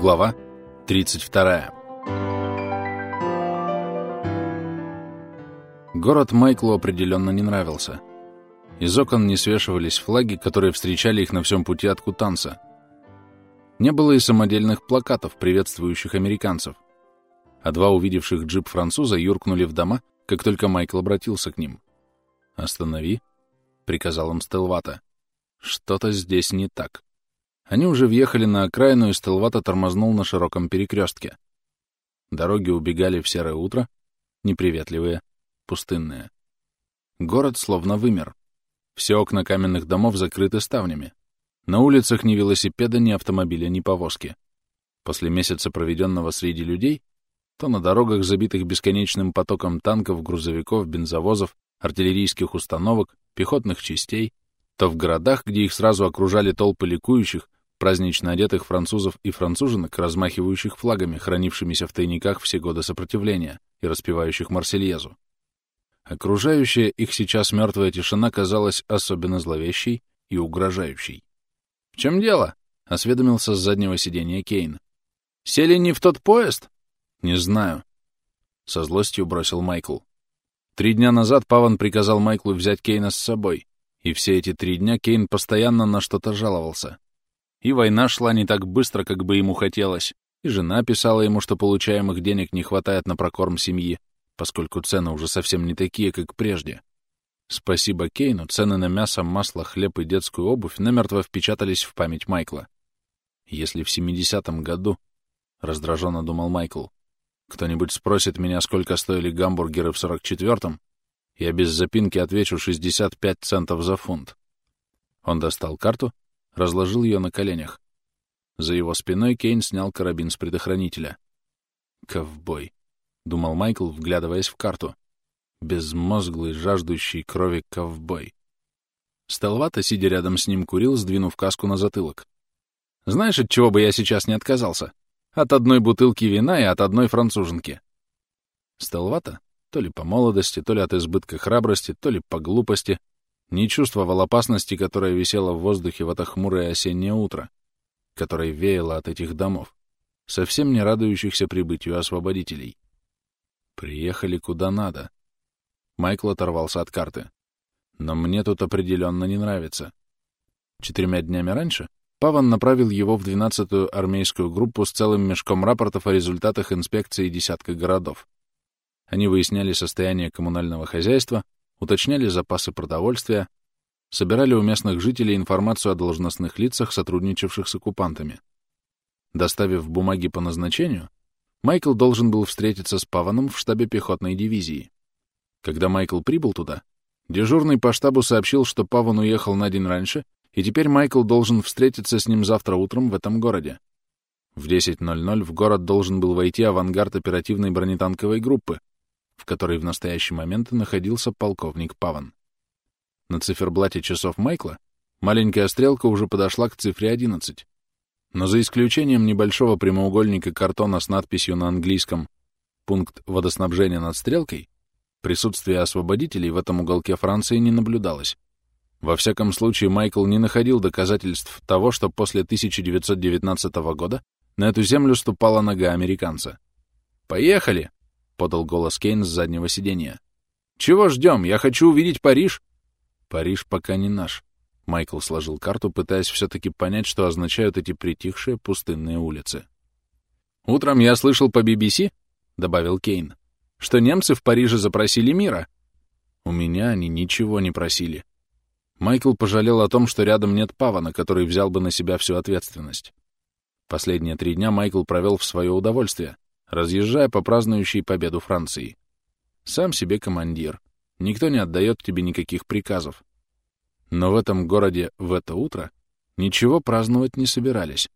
Глава 32. Город Майклу определенно не нравился. Из окон не свешивались флаги, которые встречали их на всем пути от Кутанса. Не было и самодельных плакатов, приветствующих американцев. А два увидевших джип француза юркнули в дома, как только Майкл обратился к ним. «Останови», — приказал им Стелвата. «Что-то здесь не так». Они уже въехали на окраину, и Стелвата тормознул на широком перекрестке. Дороги убегали в серое утро, неприветливые, пустынные. Город словно вымер. Все окна каменных домов закрыты ставнями. На улицах ни велосипеда, ни автомобиля, ни повозки. После месяца, проведенного среди людей, то на дорогах, забитых бесконечным потоком танков, грузовиков, бензовозов, артиллерийских установок, пехотных частей, то в городах, где их сразу окружали толпы ликующих, празднично одетых французов и француженок, размахивающих флагами, хранившимися в тайниках все годы сопротивления, и распевающих Марсельезу. Окружающая их сейчас мертвая тишина казалась особенно зловещей и угрожающей. — В чем дело? — осведомился с заднего сиденья Кейн. — Сели не в тот поезд? — Не знаю. Со злостью бросил Майкл. Три дня назад Паван приказал Майклу взять Кейна с собой, и все эти три дня Кейн постоянно на что-то жаловался. И война шла не так быстро, как бы ему хотелось, и жена писала ему, что получаемых денег не хватает на прокорм семьи, поскольку цены уже совсем не такие, как прежде. Спасибо Кейну, цены на мясо, масло, хлеб и детскую обувь намертво впечатались в память Майкла. Если в 70-м году, — раздраженно думал Майкл, — кто-нибудь спросит меня, сколько стоили гамбургеры в 44-м, я без запинки отвечу 65 центов за фунт. Он достал карту разложил ее на коленях. За его спиной Кейн снял карабин с предохранителя. «Ковбой», — думал Майкл, вглядываясь в карту. «Безмозглый, жаждущий крови ковбой». Стелвата, сидя рядом с ним, курил, сдвинув каску на затылок. «Знаешь, от чего бы я сейчас не отказался? От одной бутылки вина и от одной француженки». Стелвата, то ли по молодости, то ли от избытка храбрости, то ли по глупости, не чувствовал опасности, которая висела в воздухе в это хмурое осеннее утро, которое веяло от этих домов, совсем не радующихся прибытию освободителей. Приехали куда надо. Майкл оторвался от карты. Но мне тут определенно не нравится. Четырьмя днями раньше Паван направил его в 12-ю армейскую группу с целым мешком рапортов о результатах инспекции десятка городов. Они выясняли состояние коммунального хозяйства, уточняли запасы продовольствия, собирали у местных жителей информацию о должностных лицах, сотрудничавших с оккупантами. Доставив бумаги по назначению, Майкл должен был встретиться с Паваном в штабе пехотной дивизии. Когда Майкл прибыл туда, дежурный по штабу сообщил, что Паван уехал на день раньше, и теперь Майкл должен встретиться с ним завтра утром в этом городе. В 10.00 в город должен был войти авангард оперативной бронетанковой группы, в которой в настоящий момент находился полковник Паван. На циферблате часов Майкла маленькая стрелка уже подошла к цифре 11. Но за исключением небольшого прямоугольника картона с надписью на английском «Пункт водоснабжения над стрелкой», присутствие освободителей в этом уголке Франции не наблюдалось. Во всяком случае, Майкл не находил доказательств того, что после 1919 года на эту землю ступала нога американца. «Поехали!» Подал голос Кейн с заднего сиденья. «Чего ждем? Я хочу увидеть Париж!» «Париж пока не наш», — Майкл сложил карту, пытаясь все-таки понять, что означают эти притихшие пустынные улицы. «Утром я слышал по BBC», — добавил Кейн, — «что немцы в Париже запросили мира». «У меня они ничего не просили». Майкл пожалел о том, что рядом нет Павана, который взял бы на себя всю ответственность. Последние три дня Майкл провел в свое удовольствие, разъезжая по празднующей победу Франции. Сам себе командир. Никто не отдает тебе никаких приказов. Но в этом городе в это утро ничего праздновать не собирались.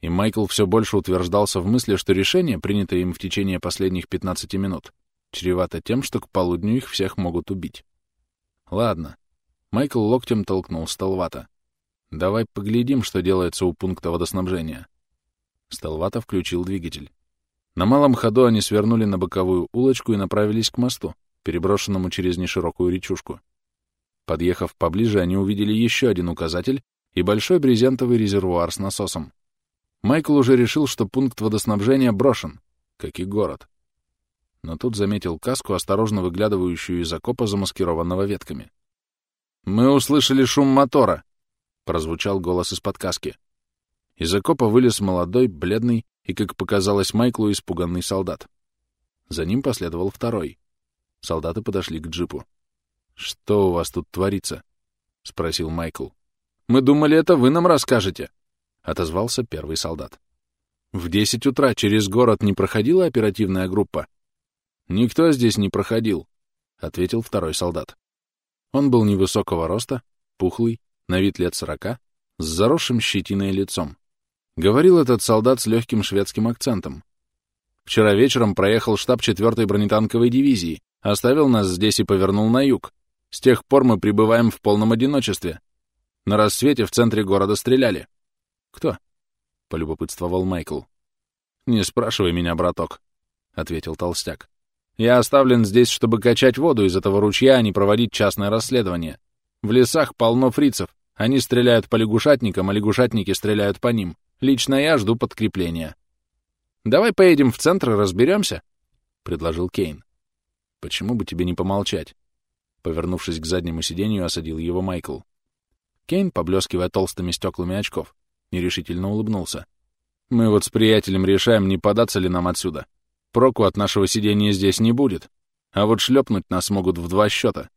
И Майкл все больше утверждался в мысли, что решение, принятое им в течение последних 15 минут, чревато тем, что к полудню их всех могут убить. Ладно. Майкл локтем толкнул Сталвата. Давай поглядим, что делается у пункта водоснабжения. Сталвата включил двигатель. На малом ходу они свернули на боковую улочку и направились к мосту, переброшенному через неширокую речушку. Подъехав поближе, они увидели еще один указатель и большой брезентовый резервуар с насосом. Майкл уже решил, что пункт водоснабжения брошен, как и город. Но тут заметил каску, осторожно выглядывающую из окопа, замаскированного ветками. «Мы услышали шум мотора!» — прозвучал голос из-под каски. Из окопа вылез молодой, бледный и, как показалось Майклу, испуганный солдат. За ним последовал второй. Солдаты подошли к джипу. «Что у вас тут творится?» — спросил Майкл. «Мы думали, это вы нам расскажете», — отозвался первый солдат. «В десять утра через город не проходила оперативная группа?» «Никто здесь не проходил», — ответил второй солдат. Он был невысокого роста, пухлый, на вид лет сорока, с заросшим щетиной лицом. Говорил этот солдат с легким шведским акцентом. Вчера вечером проехал штаб 4-й бронетанковой дивизии, оставил нас здесь и повернул на юг. С тех пор мы пребываем в полном одиночестве. На рассвете в центре города стреляли. Кто? — полюбопытствовал Майкл. «Не спрашивай меня, браток», — ответил толстяк. «Я оставлен здесь, чтобы качать воду из этого ручья, а не проводить частное расследование. В лесах полно фрицев. Они стреляют по лягушатникам, а лягушатники стреляют по ним. Лично я жду подкрепления». «Давай поедем в центр и разберемся», — предложил Кейн. «Почему бы тебе не помолчать?» Повернувшись к заднему сиденью, осадил его Майкл. Кейн, поблескивая толстыми стеклами очков, нерешительно улыбнулся. «Мы вот с приятелем решаем, не податься ли нам отсюда. Проку от нашего сидения здесь не будет, а вот шлепнуть нас могут в два счета.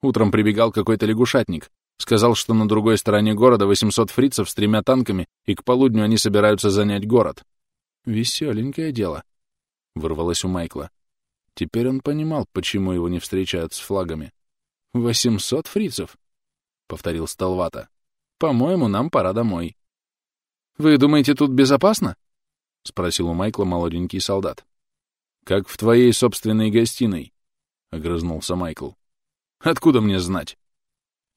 Утром прибегал какой-то лягушатник, сказал, что на другой стороне города 800 фрицев с тремя танками, и к полудню они собираются занять город. Веселенькое дело», — вырвалось у Майкла. Теперь он понимал, почему его не встречают с флагами. «Восемьсот фрицев», — повторил Сталвата. «По-моему, нам пора домой». «Вы думаете, тут безопасно?» — спросил у Майкла молоденький солдат. «Как в твоей собственной гостиной», — огрызнулся Майкл. «Откуда мне знать?»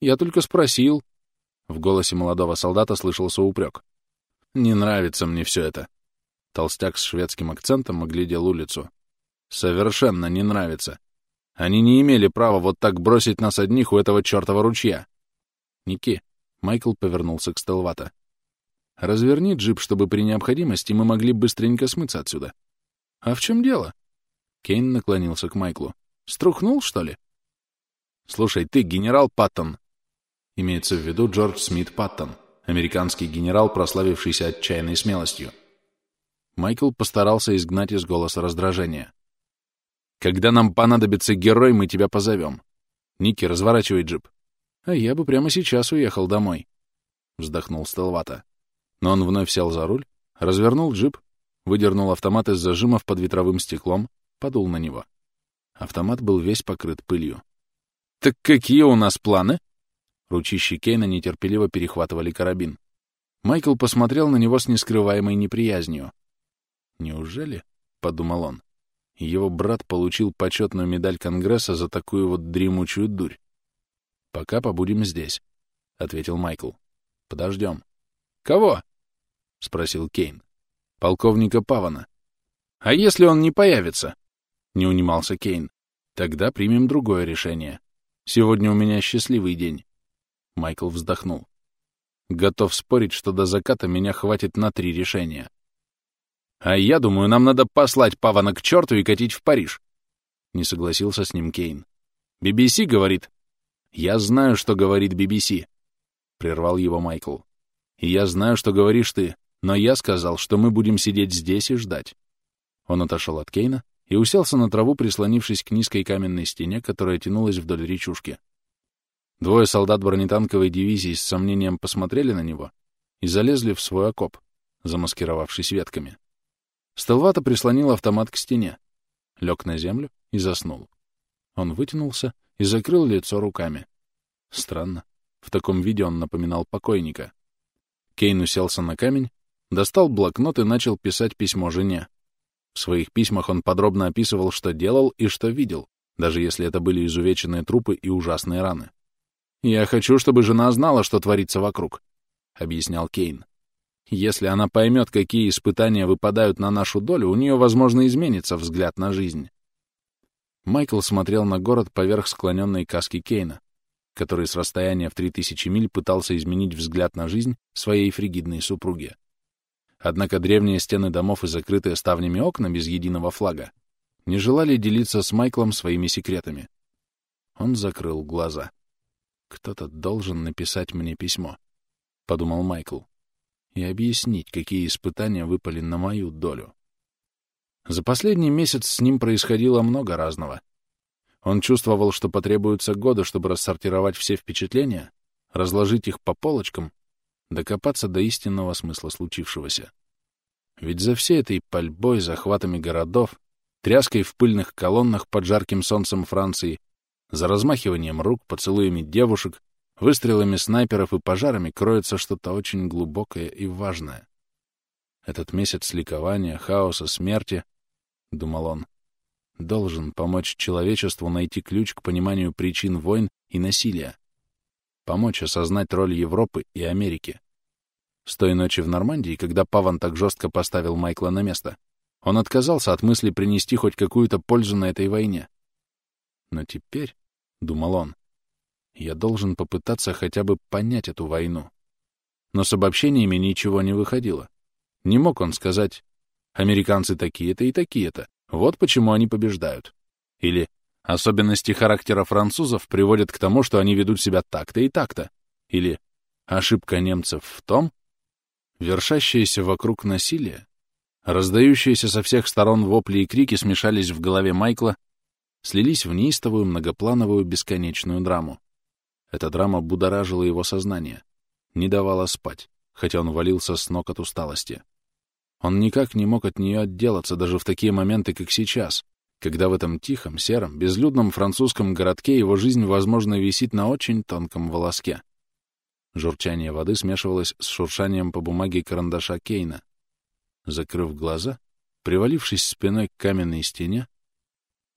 «Я только спросил». В голосе молодого солдата слышался упрек. «Не нравится мне все это». Толстяк с шведским акцентом оглядел улицу. Совершенно не нравится. Они не имели права вот так бросить нас одних у этого чертова ручья. Ники, Майкл повернулся к Стелвата. Разверни джип, чтобы при необходимости мы могли быстренько смыться отсюда. А в чем дело? Кейн наклонился к Майклу. Струхнул, что ли? Слушай, ты генерал Паттон. Имеется в виду Джордж Смит Паттон, американский генерал, прославившийся отчаянной смелостью. Майкл постарался изгнать из голоса раздражение. Когда нам понадобится герой, мы тебя позовем. Ники, разворачивай джип. А я бы прямо сейчас уехал домой. Вздохнул Стелвата. Но он вновь сел за руль, развернул джип, выдернул автомат из зажимов под ветровым стеклом, подул на него. Автомат был весь покрыт пылью. «Так какие у нас планы?» Ручищи Кейна нетерпеливо перехватывали карабин. Майкл посмотрел на него с нескрываемой неприязнью. «Неужели?» — подумал он его брат получил почетную медаль Конгресса за такую вот дремучую дурь. «Пока побудем здесь», — ответил Майкл. «Подождем». «Кого?» — спросил Кейн. «Полковника Павана». «А если он не появится?» — не унимался Кейн. «Тогда примем другое решение. Сегодня у меня счастливый день». Майкл вздохнул. «Готов спорить, что до заката меня хватит на три решения». А я думаю, нам надо послать Павана к черту и катить в Париж. Не согласился с ним Кейн. BBC говорит. Я знаю, что говорит BBC. Прервал его Майкл. И я знаю, что говоришь ты, но я сказал, что мы будем сидеть здесь и ждать. Он отошел от Кейна и уселся на траву, прислонившись к низкой каменной стене, которая тянулась вдоль речушки. Двое солдат бронетанковой дивизии с сомнением посмотрели на него и залезли в свой окоп, замаскировавшись ветками. Стелвата прислонил автомат к стене, лег на землю и заснул. Он вытянулся и закрыл лицо руками. Странно. В таком виде он напоминал покойника. Кейн уселся на камень, достал блокнот и начал писать письмо жене. В своих письмах он подробно описывал, что делал и что видел, даже если это были изувеченные трупы и ужасные раны. «Я хочу, чтобы жена знала, что творится вокруг», — объяснял Кейн. Если она поймет, какие испытания выпадают на нашу долю, у нее, возможно, изменится взгляд на жизнь. Майкл смотрел на город поверх склоненной каски Кейна, который с расстояния в три тысячи миль пытался изменить взгляд на жизнь своей фригидной супруги. Однако древние стены домов и закрытые ставнями окна без единого флага не желали делиться с Майклом своими секретами. Он закрыл глаза. «Кто-то должен написать мне письмо», — подумал Майкл, «и объяснить, какие испытания выпали на мою долю». За последний месяц с ним происходило много разного. Он чувствовал, что потребуются годы, чтобы рассортировать все впечатления, разложить их по полочкам, докопаться до истинного смысла случившегося. Ведь за всей этой пальбой, захватами городов, тряской в пыльных колоннах под жарким солнцем Франции за размахиванием рук, поцелуями девушек, выстрелами снайперов и пожарами кроется что-то очень глубокое и важное. Этот месяц ликования, хаоса, смерти, — думал он, — должен помочь человечеству найти ключ к пониманию причин войн и насилия, помочь осознать роль Европы и Америки. С той ночи в Нормандии, когда Паван так жестко поставил Майкла на место, он отказался от мысли принести хоть какую-то пользу на этой войне. Но теперь, — думал он. «Я должен попытаться хотя бы понять эту войну». Но с обобщениями ничего не выходило. Не мог он сказать «американцы такие-то и такие-то, вот почему они побеждают». Или «особенности характера французов приводят к тому, что они ведут себя так-то и так-то». Или «ошибка немцев в том...» Вершащееся вокруг насилие, раздающиеся со всех сторон вопли и крики смешались в голове Майкла слились в неистовую многоплановую бесконечную драму. Эта драма будоражила его сознание, не давала спать, хотя он валился с ног от усталости. Он никак не мог от нее отделаться даже в такие моменты, как сейчас, когда в этом тихом, сером, безлюдном французском городке его жизнь, возможно, висит на очень тонком волоске. Журчание воды смешивалось с шуршанием по бумаге карандаша Кейна. Закрыв глаза, привалившись спиной к каменной стене,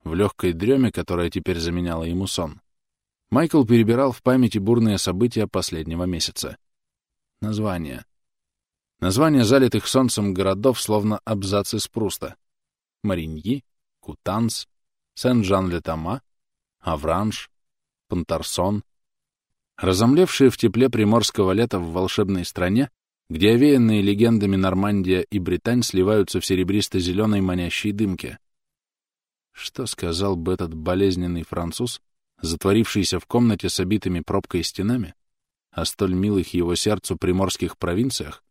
в легкой дреме, которая теперь заменяла ему сон, Майкл перебирал в памяти бурные события последнего месяца. Названия. Названия залитых солнцем городов, словно абзацы с Пруста. Мариньи, Кутанс, Сен-Жан-Летама, Авранж, Пантарсон. Разомлевшие в тепле приморского лета в волшебной стране, где овеянные легендами Нормандия и Британь сливаются в серебристо-зеленой манящей дымке. Что сказал бы этот болезненный француз, затворившийся в комнате с обитыми пробкой стенами, о столь милых его сердцу приморских провинциях,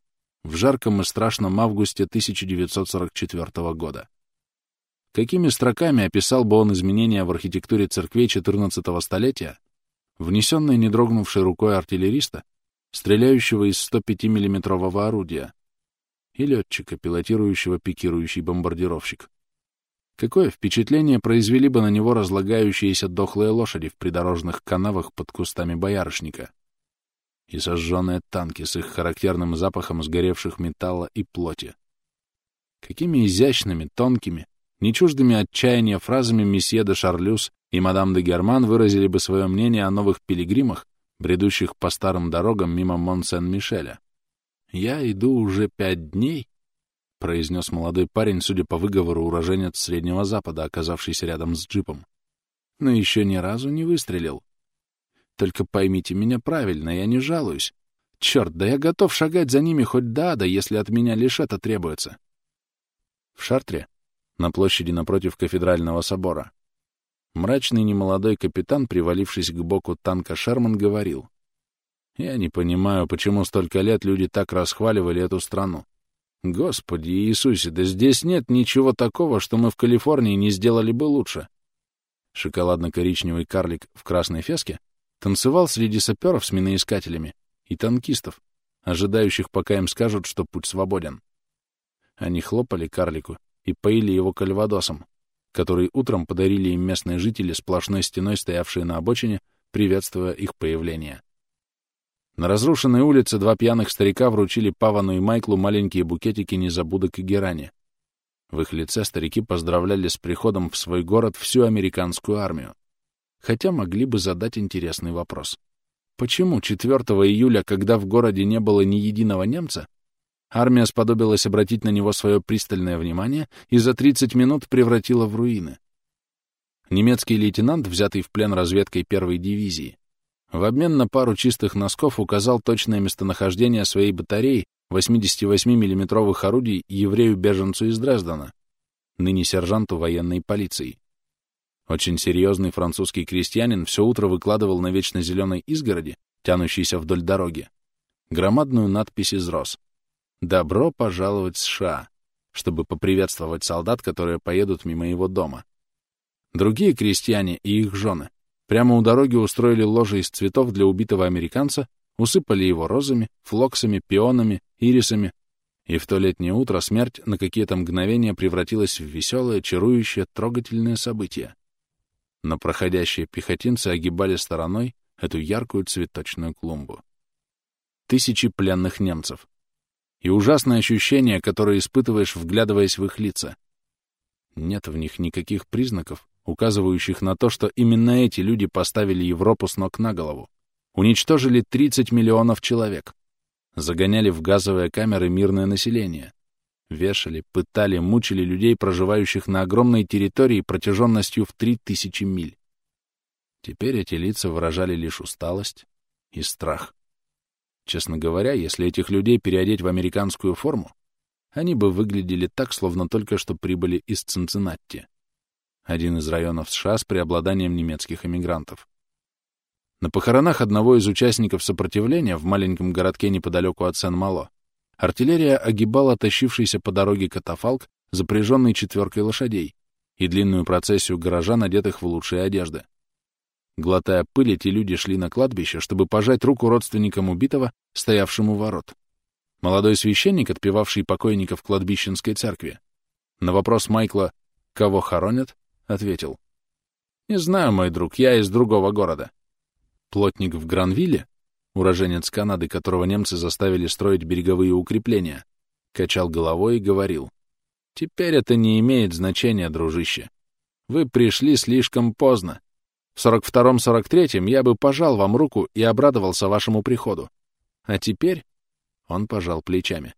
в жарком и страшном августе 1944 года? Какими строками описал бы он изменения в архитектуре церквей XIV столетия, внесенные не дрогнувшей рукой артиллериста, стреляющего из 105 миллиметрового орудия, и летчика, пилотирующего пикирующий бомбардировщик? Какое впечатление произвели бы на него разлагающиеся дохлые лошади в придорожных канавах под кустами боярышника? И сожженные танки с их характерным запахом сгоревших металла и плоти. Какими изящными, тонкими, нечуждыми отчаяния фразами месье де Шарлюз и мадам де Герман выразили бы свое мнение о новых пилигримах, бредущих по старым дорогам мимо Мон-Сен-Мишеля. «Я иду уже пять дней», произнес молодой парень, судя по выговору, уроженец Среднего Запада, оказавшийся рядом с джипом. Но еще ни разу не выстрелил. Только поймите меня правильно, я не жалуюсь. Черт, да я готов шагать за ними хоть до ада, если от меня лишь это требуется. В Шартре, на площади напротив кафедрального собора, мрачный немолодой капитан, привалившись к боку танка Шерман, говорил. «Я не понимаю, почему столько лет люди так расхваливали эту страну. Господи Иисусе, да здесь нет ничего такого, что мы в Калифорнии не сделали бы лучше. Шоколадно-коричневый карлик в красной феске танцевал среди саперов с миноискателями и танкистов, ожидающих, пока им скажут, что путь свободен. Они хлопали карлику и поили его кальвадосом, который утром подарили им местные жители сплошной стеной, стоявшие на обочине, приветствуя их появление. На разрушенной улице два пьяных старика вручили Павану и Майклу маленькие букетики незабудок и герани. В их лице старики поздравляли с приходом в свой город всю американскую армию. Хотя могли бы задать интересный вопрос. Почему 4 июля, когда в городе не было ни единого немца, армия сподобилась обратить на него свое пристальное внимание и за 30 минут превратила в руины? Немецкий лейтенант, взятый в плен разведкой первой дивизии, в обмен на пару чистых носков указал точное местонахождение своей батареи 88 миллиметровых орудий еврею-беженцу из Дрездена, ныне сержанту военной полиции. Очень серьезный французский крестьянин все утро выкладывал на вечно зеленой изгороди, тянущейся вдоль дороги, громадную надпись из роз. «Добро пожаловать в США», чтобы поприветствовать солдат, которые поедут мимо его дома. Другие крестьяне и их жены прямо у дороги устроили ложе из цветов для убитого американца, усыпали его розами, флоксами, пионами, ирисами, и в то летнее утро смерть на какие-то мгновения превратилась в веселое, чарующее, трогательное событие. Но проходящие пехотинцы огибали стороной эту яркую цветочную клумбу. Тысячи пленных немцев. И ужасное ощущение, которое испытываешь, вглядываясь в их лица. Нет в них никаких признаков, указывающих на то, что именно эти люди поставили Европу с ног на голову. Уничтожили 30 миллионов человек. Загоняли в газовые камеры мирное население. Вешали, пытали, мучили людей, проживающих на огромной территории протяженностью в 3000 миль. Теперь эти лица выражали лишь усталость и страх. Честно говоря, если этих людей переодеть в американскую форму, они бы выглядели так, словно только что прибыли из Цинциннати один из районов США с преобладанием немецких эмигрантов. На похоронах одного из участников сопротивления в маленьком городке неподалеку от Сен-Мало артиллерия огибала тащившийся по дороге катафалк, запряженный четверкой лошадей, и длинную процессию горожан, одетых в лучшие одежды. Глотая пыль, эти люди шли на кладбище, чтобы пожать руку родственникам убитого, стоявшему ворот. Молодой священник, отпевавший покойника в кладбищенской церкви, на вопрос Майкла «Кого хоронят?» Ответил. «Не знаю, мой друг, я из другого города». Плотник в Гранвилле, уроженец Канады, которого немцы заставили строить береговые укрепления, качал головой и говорил. «Теперь это не имеет значения, дружище. Вы пришли слишком поздно. В 42-43 я бы пожал вам руку и обрадовался вашему приходу. А теперь...» Он пожал плечами.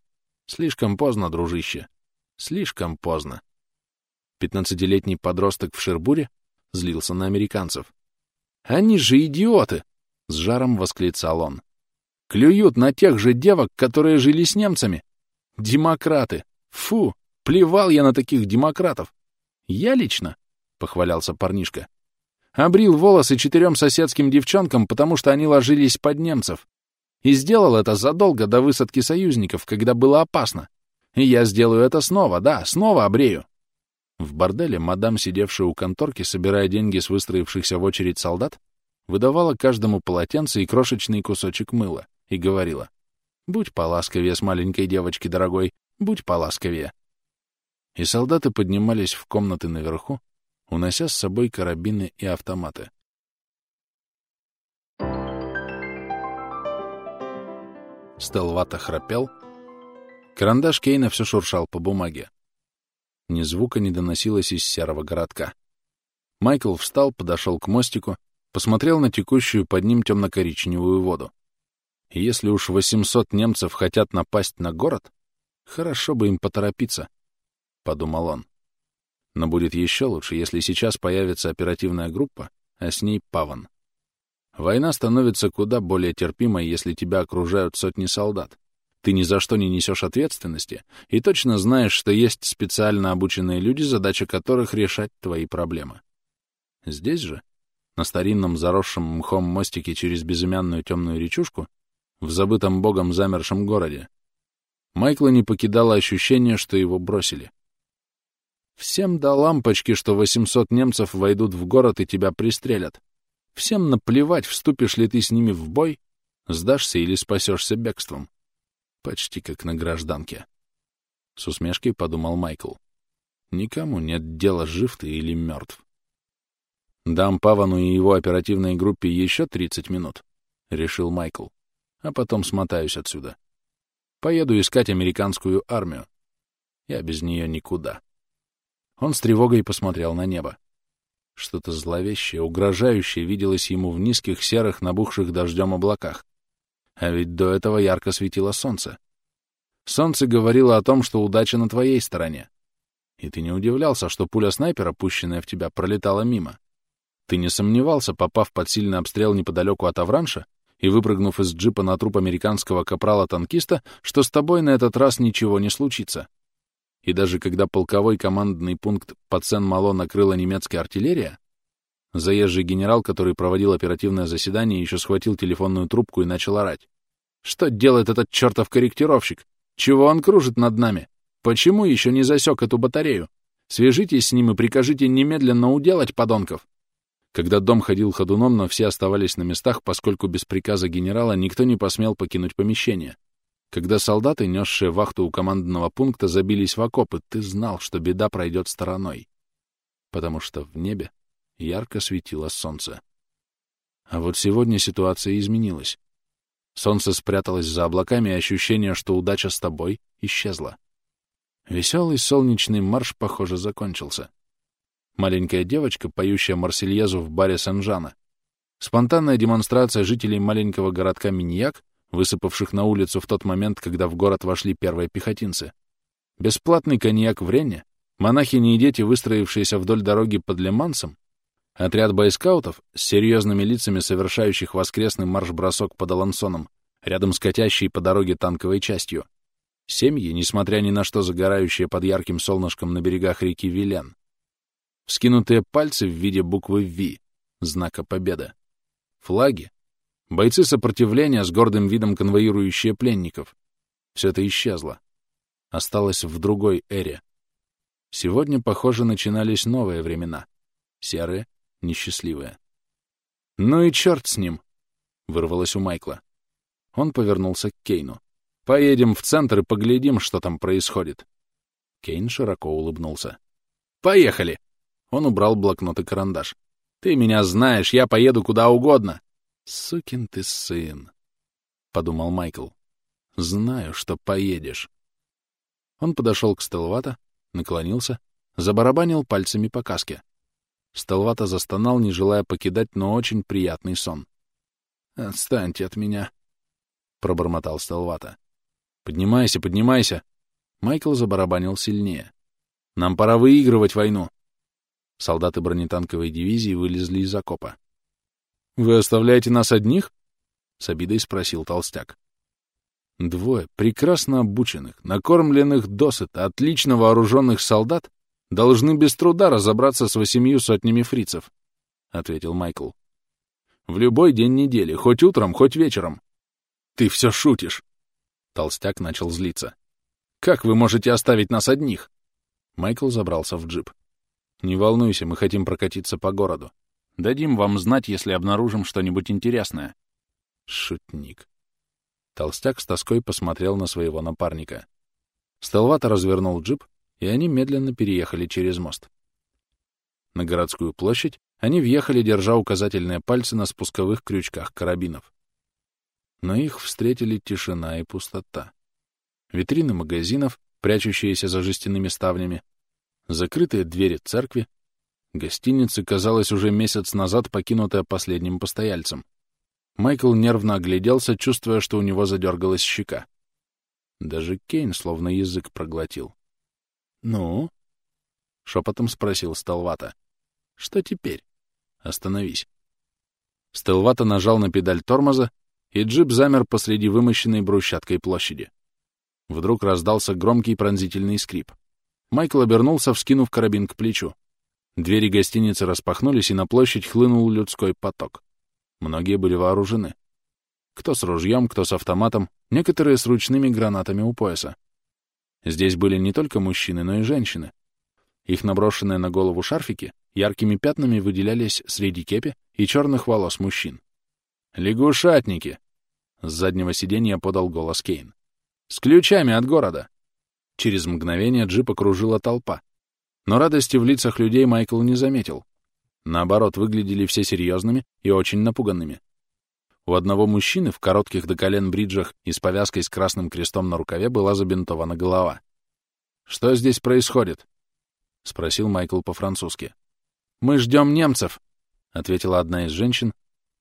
«Слишком поздно, дружище. Слишком поздно». Пятнадцатилетний подросток в Шербуре злился на американцев. «Они же идиоты!» — с жаром восклицал он. «Клюют на тех же девок, которые жили с немцами. Демократы! Фу! Плевал я на таких демократов! Я лично!» — похвалялся парнишка. «Обрил волосы четырем соседским девчонкам, потому что они ложились под немцев. И сделал это задолго до высадки союзников, когда было опасно. И я сделаю это снова, да, снова обрею. В борделе мадам, сидевшая у конторки, собирая деньги с выстроившихся в очередь солдат, выдавала каждому полотенце и крошечный кусочек мыла и говорила, «Будь поласковее с маленькой девочкой, дорогой, будь поласковее». И солдаты поднимались в комнаты наверху, унося с собой карабины и автоматы. Стелвата храпел. Карандаш Кейна все шуршал по бумаге. Ни звука не доносилось из серого городка. Майкл встал, подошел к мостику, посмотрел на текущую под ним темно-коричневую воду. Если уж 800 немцев хотят напасть на город, хорошо бы им поторопиться, — подумал он. Но будет еще лучше, если сейчас появится оперативная группа, а с ней Паван. Война становится куда более терпимой, если тебя окружают сотни солдат. Ты ни за что не несешь ответственности и точно знаешь, что есть специально обученные люди, задача которых — решать твои проблемы. Здесь же, на старинном заросшем мхом мостике через безымянную темную речушку, в забытом богом замершем городе, Майкла не покидало ощущение, что его бросили. Всем до лампочки, что 800 немцев войдут в город и тебя пристрелят. Всем наплевать, вступишь ли ты с ними в бой, сдашься или спасешься бегством. Почти как на гражданке. С усмешкой подумал Майкл. Никому нет дела, жив ты или мертв. Дам Павану и его оперативной группе еще 30 минут, — решил Майкл. А потом смотаюсь отсюда. Поеду искать американскую армию. Я без нее никуда. Он с тревогой посмотрел на небо. Что-то зловещее, угрожающее виделось ему в низких серых, набухших дождем облаках. А ведь до этого ярко светило солнце. Солнце говорило о том, что удача на твоей стороне. И ты не удивлялся, что пуля снайпера, пущенная в тебя, пролетала мимо. Ты не сомневался, попав под сильный обстрел неподалеку от Авранша, и выпрыгнув из джипа на труп американского капрала-танкиста, что с тобой на этот раз ничего не случится. И даже когда полковой командный пункт под Сен-Мало накрыла немецкая артиллерия, заезжий генерал, который проводил оперативное заседание, еще схватил телефонную трубку и начал орать. «Что делает этот чертов корректировщик? Чего он кружит над нами? Почему еще не засек эту батарею? Свяжитесь с ним и прикажите немедленно уделать подонков!» Когда дом ходил ходуном, но все оставались на местах, поскольку без приказа генерала никто не посмел покинуть помещение. Когда солдаты, несшие вахту у командного пункта, забились в окопы, ты знал, что беда пройдет стороной. Потому что в небе ярко светило солнце. А вот сегодня ситуация изменилась. Солнце спряталось за облаками, и ощущение, что удача с тобой, исчезло. Веселый солнечный марш, похоже, закончился маленькая девочка, поющая Марсельезу в баре Сен-Жана, спонтанная демонстрация жителей маленького городка Миньяк, высыпавших на улицу в тот момент, когда в город вошли первые пехотинцы, бесплатный коньяк в Ренне, монахини и дети, выстроившиеся вдоль дороги под Лемансом, отряд бойскаутов с серьезными лицами, совершающих воскресный марш-бросок под Алансоном, рядом с катящей по дороге танковой частью, семьи, несмотря ни на что загорающие под ярким солнышком на берегах реки Вилен, Вскинутые пальцы в виде буквы «Ви» — знака победы. Флаги. Бойцы сопротивления с гордым видом конвоирующие пленников. Все это исчезло. Осталось в другой эре. Сегодня, похоже, начинались новые времена. Серые, несчастливые. «Ну и черт с ним!» — вырвалось у Майкла. Он повернулся к Кейну. «Поедем в центр и поглядим, что там происходит». Кейн широко улыбнулся. «Поехали!» Он убрал блокнот и карандаш. «Ты меня знаешь, я поеду куда угодно!» «Сукин ты сын!» — подумал Майкл. «Знаю, что поедешь». Он подошел к Стелвата, наклонился, забарабанил пальцами по каске. Стелвата застонал, не желая покидать, но очень приятный сон. «Отстаньте от меня», — пробормотал Стелвата. «Поднимайся, поднимайся!» Майкл забарабанил сильнее. «Нам пора выигрывать войну!» Солдаты бронетанковой дивизии вылезли из окопа. «Вы оставляете нас одних?» — с обидой спросил толстяк. Двое прекрасно обученных, накормленных досыта, отлично вооруженных солдат должны без труда разобраться с восемью сотнями фрицев, — ответил Майкл. В любой день недели, хоть утром, хоть вечером. Ты все шутишь. Толстяк начал злиться. Как вы можете оставить нас одних? Майкл забрался в джип. Не волнуйся, мы хотим прокатиться по городу. Дадим вам знать, если обнаружим что-нибудь интересное. Шутник. Толстяк с тоской посмотрел на своего напарника. Стелвато развернул джип, и они медленно переехали через мост. На городскую площадь они въехали, держа указательные пальцы на спусковых крючках карабинов. Но их встретили тишина и пустота. Витрины магазинов, прячущиеся за жестяными ставнями, закрытые двери церкви, гостиницы, казалось, уже месяц назад покинутая последним постояльцем. Майкл нервно огляделся, чувствуя, что у него задергалась щека. Даже Кейн словно язык проглотил. «Ну?» — шепотом спросил Стелвата. «Что теперь?» «Остановись». Стелвата нажал на педаль тормоза, и джип замер посреди вымощенной брусчаткой площади. Вдруг раздался громкий пронзительный скрип. Майкл обернулся, вскинув карабин к плечу. Двери гостиницы распахнулись, и на площадь хлынул людской поток. Многие были вооружены. Кто с ружьем, кто с автоматом, некоторые с ручными гранатами у пояса. Здесь были не только мужчины, но и женщины. Их наброшенные на голову шарфики яркими пятнами выделялись среди кепи и черных волос мужчин. «Лягушатники!» — с заднего сиденья подал голос Кейн. «С ключами от города!» Через мгновение джип окружила толпа. Но радости в лицах людей Майкл не заметил. Наоборот, выглядели все серьезными и очень напуганными. У одного мужчины в коротких до колен бриджах и с повязкой с красным крестом на рукаве была забинтована голова. «Что здесь происходит?» — спросил Майкл по-французски. «Мы ждем немцев», — ответила одна из женщин,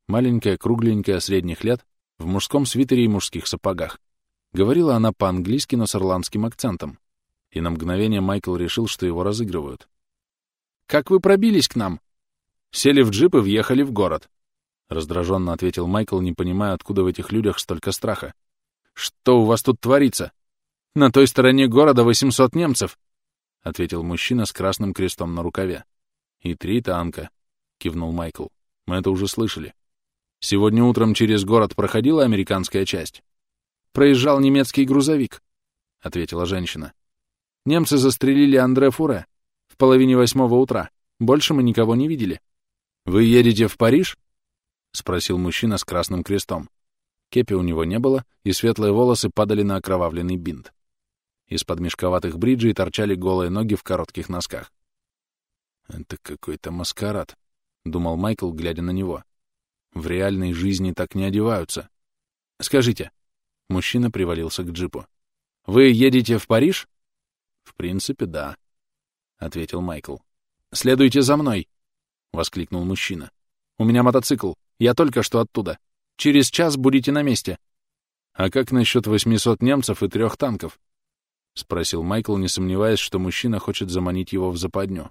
маленькая, кругленькая, средних лет, в мужском свитере и мужских сапогах. Говорила она по-английски, но с ирландским акцентом. И на мгновение Майкл решил, что его разыгрывают. «Как вы пробились к нам?» Сели в джип и въехали в город. — раздраженно ответил Майкл, не понимая, откуда в этих людях столько страха. «Что у вас тут творится? На той стороне города 800 немцев!» — ответил мужчина с красным крестом на рукаве. «И три танка», — кивнул Майкл. «Мы это уже слышали. Сегодня утром через город проходила американская часть?» «Проезжал немецкий грузовик», — ответила женщина. «Немцы застрелили Андре Фуре в половине восьмого утра. Больше мы никого не видели». «Вы едете в Париж?» — спросил мужчина с красным крестом. Кепи у него не было, и светлые волосы падали на окровавленный бинт. Из-под мешковатых бриджей торчали голые ноги в коротких носках. «Это какой-то маскарад», — думал Майкл, глядя на него. «В реальной жизни так не одеваются. Скажите». Мужчина привалился к джипу. «Вы едете в Париж?» «В принципе, да», — ответил Майкл. «Следуйте за мной!» — воскликнул мужчина. «У меня мотоцикл. Я только что оттуда. Через час будете на месте. — А как насчет 800 немцев и трех танков? — спросил Майкл, не сомневаясь, что мужчина хочет заманить его в западню.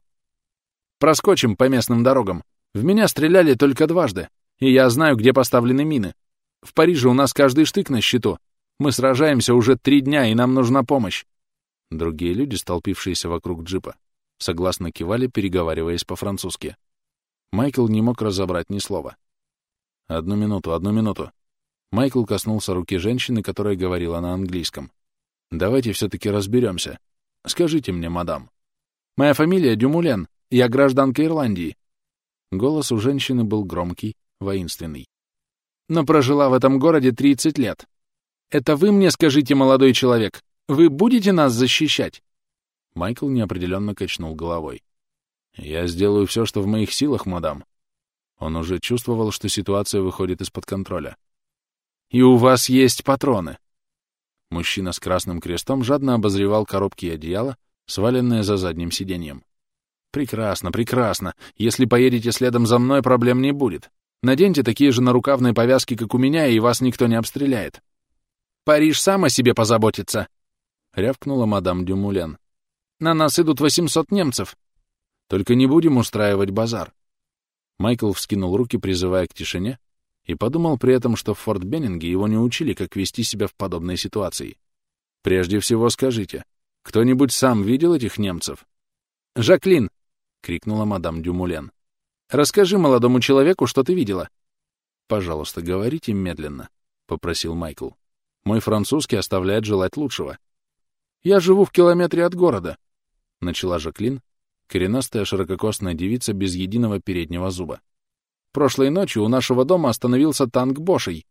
— Проскочим по местным дорогам. В меня стреляли только дважды, и я знаю, где поставлены мины. В Париже у нас каждый штык на счету. Мы сражаемся уже три дня, и нам нужна помощь. Другие люди, столпившиеся вокруг джипа, согласно кивали, переговариваясь по-французски. Майкл не мог разобрать ни слова. «Одну минуту, одну минуту». Майкл коснулся руки женщины, которая говорила на английском. «Давайте все-таки разберемся. Скажите мне, мадам». «Моя фамилия Дюмулен. Я гражданка Ирландии». Голос у женщины был громкий, воинственный. «Но прожила в этом городе 30 лет. Это вы мне скажите, молодой человек, вы будете нас защищать?» Майкл неопределенно качнул головой. «Я сделаю все, что в моих силах, мадам. Он уже чувствовал, что ситуация выходит из-под контроля. «И у вас есть патроны!» Мужчина с красным крестом жадно обозревал коробки и одеяла, сваленные за задним сиденьем. «Прекрасно, прекрасно. Если поедете следом за мной, проблем не будет. Наденьте такие же нарукавные повязки, как у меня, и вас никто не обстреляет». «Париж сам о себе позаботится!» — рявкнула мадам Дюмулен. «На нас идут 800 немцев. Только не будем устраивать базар. Майкл вскинул руки, призывая к тишине, и подумал при этом, что в Форт Беннинге его не учили, как вести себя в подобной ситуации. «Прежде всего скажите, кто-нибудь сам видел этих немцев?» «Жаклин!» — крикнула мадам Дюмулен. «Расскажи молодому человеку, что ты видела». «Пожалуйста, говорите медленно», — попросил Майкл. «Мой французский оставляет желать лучшего». «Я живу в километре от города», — начала Жаклин, коренастая ширококосная девица без единого переднего зуба. Прошлой ночью у нашего дома остановился танк Бошей.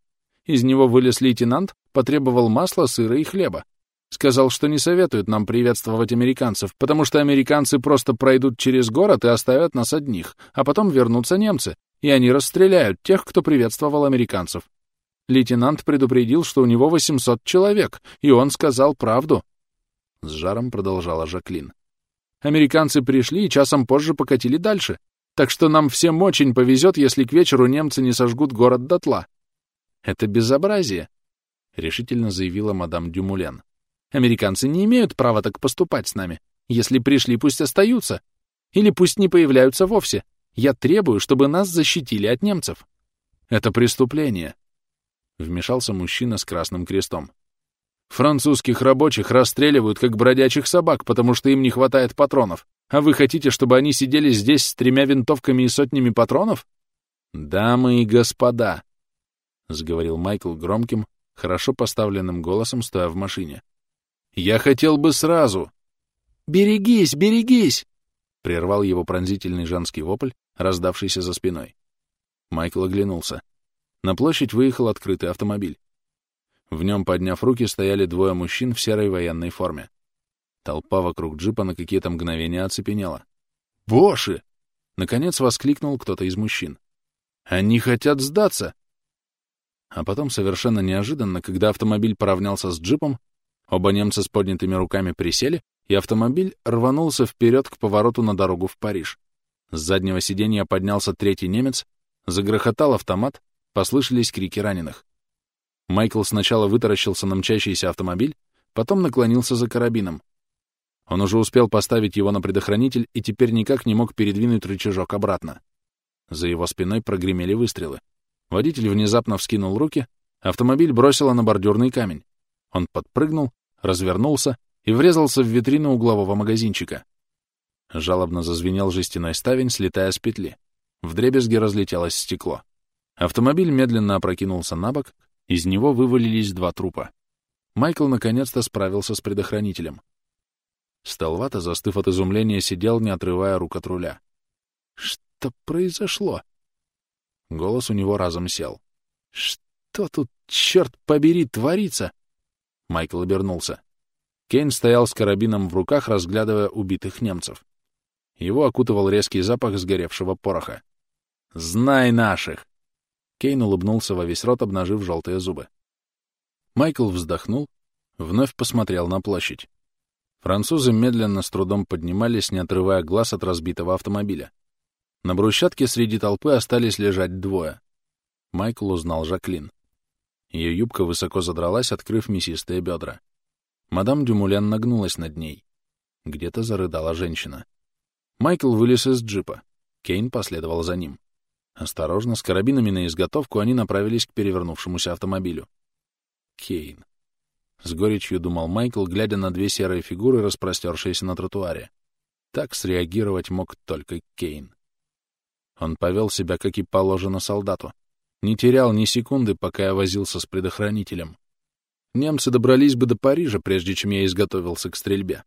Из него вылез лейтенант, потребовал масла, сыра и хлеба. Сказал, что не советует нам приветствовать американцев, потому что американцы просто пройдут через город и оставят нас одних, а потом вернутся немцы, и они расстреляют тех, кто приветствовал американцев. Лейтенант предупредил, что у него 800 человек, и он сказал правду. С жаром продолжала Жаклин. Американцы пришли и часом позже покатили дальше. Так что нам всем очень повезет, если к вечеру немцы не сожгут город дотла. Это безобразие, — решительно заявила мадам Дюмулен. Американцы не имеют права так поступать с нами. Если пришли, пусть остаются. Или пусть не появляются вовсе. Я требую, чтобы нас защитили от немцев. Это преступление, — вмешался мужчина с красным крестом. Французских рабочих расстреливают, как бродячих собак, потому что им не хватает патронов. А вы хотите, чтобы они сидели здесь с тремя винтовками и сотнями патронов? Дамы и господа, — сговорил Майкл громким, хорошо поставленным голосом, стоя в машине. Я хотел бы сразу. Берегись, берегись! — прервал его пронзительный женский вопль, раздавшийся за спиной. Майкл оглянулся. На площадь выехал открытый автомобиль. В нем, подняв руки, стояли двое мужчин в серой военной форме. Толпа вокруг джипа на какие-то мгновения оцепенела. «Боши!» — наконец воскликнул кто-то из мужчин. «Они хотят сдаться!» А потом, совершенно неожиданно, когда автомобиль поравнялся с джипом, оба немца с поднятыми руками присели, и автомобиль рванулся вперед к повороту на дорогу в Париж. С заднего сиденья поднялся третий немец, загрохотал автомат, послышались крики раненых. Майкл сначала вытаращился на мчащийся автомобиль, потом наклонился за карабином. Он уже успел поставить его на предохранитель и теперь никак не мог передвинуть рычажок обратно. За его спиной прогремели выстрелы. Водитель внезапно вскинул руки, автомобиль бросило на бордюрный камень. Он подпрыгнул, развернулся и врезался в витрину углового магазинчика. Жалобно зазвенел жестяной ставень, слетая с петли. Вдребезги разлетелось стекло. Автомобиль медленно опрокинулся на бок, из него вывалились два трупа. Майкл наконец-то справился с предохранителем. Стелвата, застыв от изумления, сидел, не отрывая рук от руля. «Что произошло?» Голос у него разом сел. «Что тут, черт побери, творится?» Майкл обернулся. Кейн стоял с карабином в руках, разглядывая убитых немцев. Его окутывал резкий запах сгоревшего пороха. «Знай наших!» Кейн улыбнулся во весь рот, обнажив желтые зубы. Майкл вздохнул, вновь посмотрел на площадь. Французы медленно с трудом поднимались, не отрывая глаз от разбитого автомобиля. На брусчатке среди толпы остались лежать двое. Майкл узнал Жаклин. Ее юбка высоко задралась, открыв мясистые бедра. Мадам Дюмулен нагнулась над ней. Где-то зарыдала женщина. Майкл вылез из джипа. Кейн последовал за ним. Осторожно, с карабинами на изготовку, они направились к перевернувшемуся автомобилю. Кейн. С горечью думал Майкл, глядя на две серые фигуры, распростершиеся на тротуаре. Так среагировать мог только Кейн. Он повел себя, как и положено солдату. Не терял ни секунды, пока я возился с предохранителем. Немцы добрались бы до Парижа, прежде чем я изготовился к стрельбе.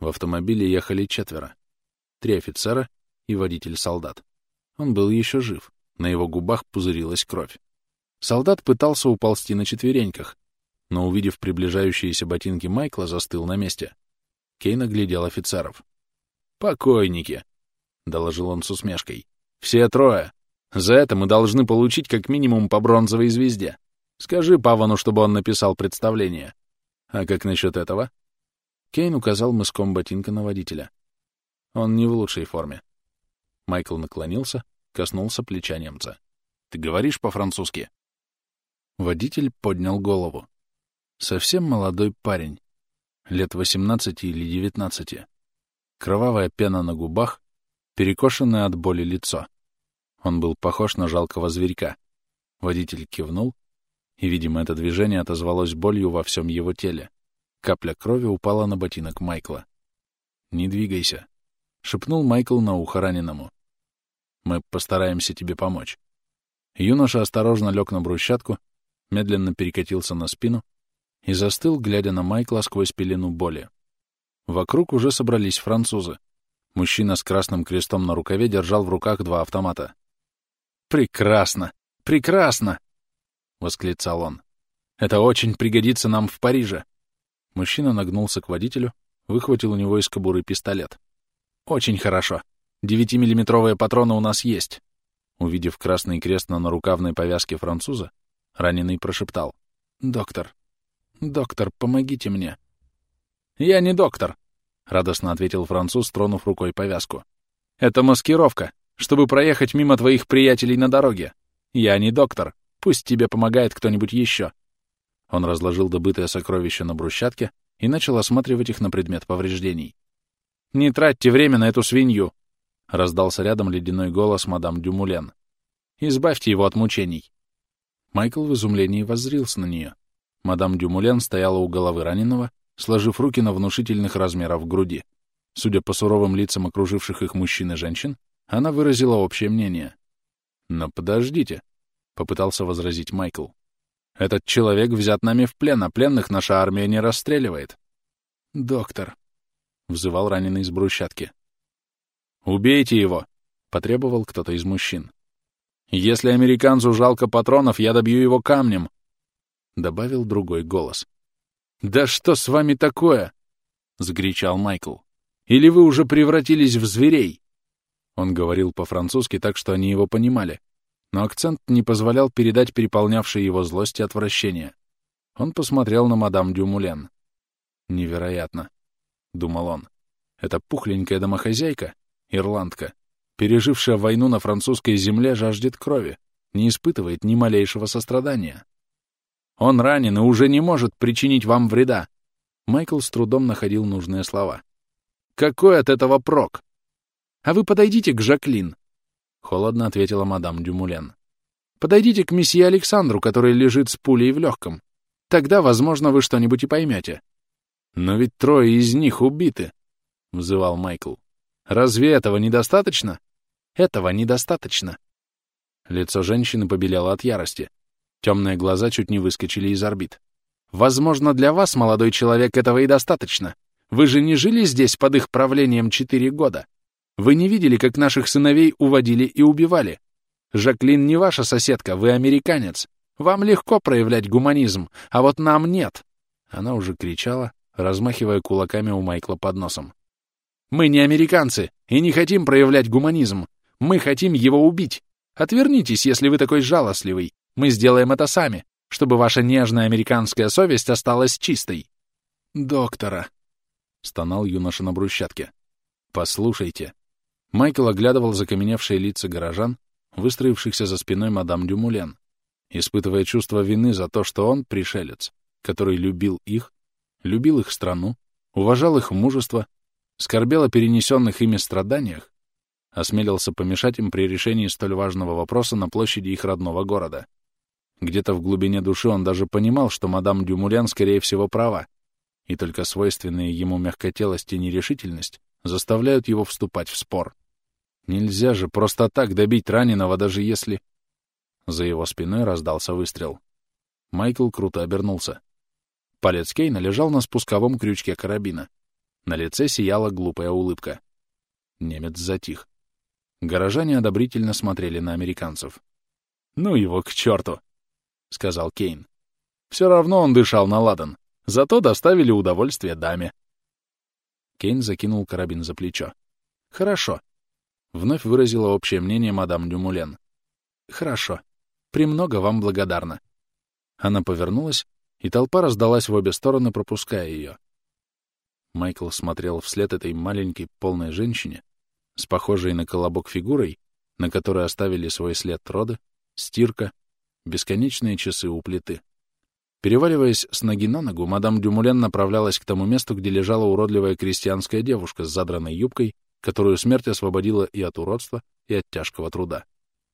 В автомобиле ехали четверо. Три офицера и водитель-солдат. Он был еще жив. На его губах пузырилась кровь. Солдат пытался уползти на четвереньках, но, увидев приближающиеся ботинки Майкла, застыл на месте. Кейн оглядел офицеров. «Покойники», — доложил он с усмешкой. «Все трое. За это мы должны получить как минимум по бронзовой звезде. Скажи Павану, чтобы он написал представление. А как насчет этого?» Кейн указал мыском ботинка на водителя. Он не в лучшей форме. Майкл наклонился, коснулся плеча немца. «Ты говоришь по-французски?» Водитель поднял голову. Совсем молодой парень, лет 18 или 19. Кровавая пена на губах, перекошенное от боли лицо. Он был похож на жалкого зверька. Водитель кивнул, и, видимо, это движение отозвалось болью во всем его теле. Капля крови упала на ботинок Майкла. «Не двигайся», — шепнул Майкл на ухо раненому. Мы постараемся тебе помочь. Юноша осторожно лег на брусчатку, медленно перекатился на спину и застыл, глядя на Майкла сквозь пелену боли. Вокруг уже собрались французы. Мужчина с красным крестом на рукаве держал в руках два автомата. «Прекрасно! Прекрасно!» — восклицал он. «Это очень пригодится нам в Париже!» Мужчина нагнулся к водителю, выхватил у него из кобуры пистолет. «Очень хорошо. Девятимиллиметровые патроны у нас есть. Увидев красный крест на нарукавной повязке француза, раненый прошептал. «Доктор, доктор, помогите мне». «Я не доктор», — радостно ответил француз, тронув рукой повязку. «Это маскировка, чтобы проехать мимо твоих приятелей на дороге. Я не доктор. Пусть тебе помогает кто-нибудь еще». Он разложил добытое сокровище на брусчатке и начал осматривать их на предмет повреждений. «Не тратьте время на эту свинью. — раздался рядом ледяной голос мадам Дюмулен. «Избавьте его от мучений». Майкл в изумлении воззрился на нее. Мадам Дюмулен стояла у головы раненого, сложив руки на внушительных размерах груди. Судя по суровым лицам окруживших их мужчин и женщин, она выразила общее мнение. «Но подождите», — попытался возразить Майкл. «Этот человек взят нами в плен, а пленных наша армия не расстреливает». «Доктор», — взывал раненый из брусчатки. «Убейте его!» — потребовал кто-то из мужчин. «Если американцу жалко патронов, я добью его камнем!» — добавил другой голос. «Да что с вами такое?» — закричал Майкл. «Или вы уже превратились в зверей?» Он говорил по-французски так, что они его понимали, но акцент не позволял передать переполнявшие его злость и отвращение. Он посмотрел на мадам Дюмулен. «Невероятно», — думал он. «Эта пухленькая домохозяйка Ирландка, пережившая войну на французской земле, жаждет крови, не испытывает ни малейшего сострадания. Он ранен и уже не может причинить вам вреда. Майкл с трудом находил нужные слова. Какой от этого прок? А вы подойдите к Жаклин, холодно ответила мадам Дюмулен. Подойдите к месье Александру, который лежит с пулей в легком. Тогда, возможно, вы что-нибудь и поймете. Но ведь трое из них убиты, — взывал Майкл. Разве этого недостаточно? Этого недостаточно. Лицо женщины побелело от ярости. Темные глаза чуть не выскочили из орбит. Возможно, для вас, молодой человек, этого и достаточно. Вы же не жили здесь под их правлением четыре года. Вы не видели, как наших сыновей уводили и убивали. Жаклин не ваша соседка, вы американец. Вам легко проявлять гуманизм, а вот нам нет. Она уже кричала, размахивая кулаками у Майкла под носом. Мы не американцы и не хотим проявлять гуманизм. Мы хотим его убить. Отвернитесь, если вы такой жалостливый. Мы сделаем это сами, чтобы ваша нежная американская совесть осталась чистой. Доктора, — стонал юноша на брусчатке. Послушайте. Майкл оглядывал закаменевшие лица горожан, выстроившихся за спиной мадам Дюмулен, испытывая чувство вины за то, что он пришелец, который любил их, любил их страну, уважал их мужество, скорбел о перенесенных ими страданиях, осмелился помешать им при решении столь важного вопроса на площади их родного города. Где-то в глубине души он даже понимал, что мадам Дюмулян, скорее всего, права, и только свойственные ему мягкотелость и нерешительность заставляют его вступать в спор. Нельзя же просто так добить раненого, даже если... За его спиной раздался выстрел. Майкл круто обернулся. Палец Кейна лежал на спусковом крючке карабина. На лице сияла глупая улыбка. Немец затих. Горожане одобрительно смотрели на американцев. «Ну его к черту!» — сказал Кейн. «Все равно он дышал на ладан. Зато доставили удовольствие даме». Кейн закинул карабин за плечо. «Хорошо», — вновь выразила общее мнение мадам Дюмулен. «Хорошо. Премного вам благодарна». Она повернулась, и толпа раздалась в обе стороны, пропуская ее. Майкл смотрел вслед этой маленькой, полной женщине, с похожей на колобок фигурой, на которой оставили свой след роды, стирка, бесконечные часы у плиты. Переваливаясь с ноги на ногу, мадам Дюмулен направлялась к тому месту, где лежала уродливая крестьянская девушка с задранной юбкой, которую смерть освободила и от уродства, и от тяжкого труда.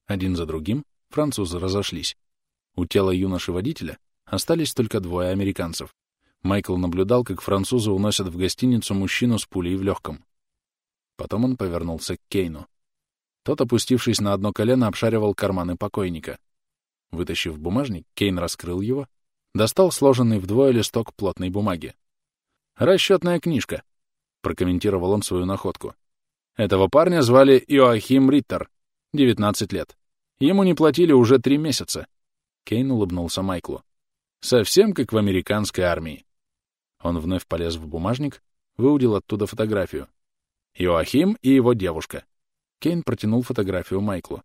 Один за другим французы разошлись. У тела юноши-водителя остались только двое американцев. Майкл наблюдал, как французы уносят в гостиницу мужчину с пулей в легком. Потом он повернулся к Кейну. Тот, опустившись на одно колено, обшаривал карманы покойника. Вытащив бумажник, Кейн раскрыл его, достал сложенный вдвое листок плотной бумаги. «Расчетная книжка», — прокомментировал он свою находку. «Этого парня звали Иоахим Риттер, 19 лет. Ему не платили уже три месяца». Кейн улыбнулся Майклу. «Совсем как в американской армии». Он вновь полез в бумажник, выудил оттуда фотографию. Иоахим и его девушка. Кейн протянул фотографию Майклу.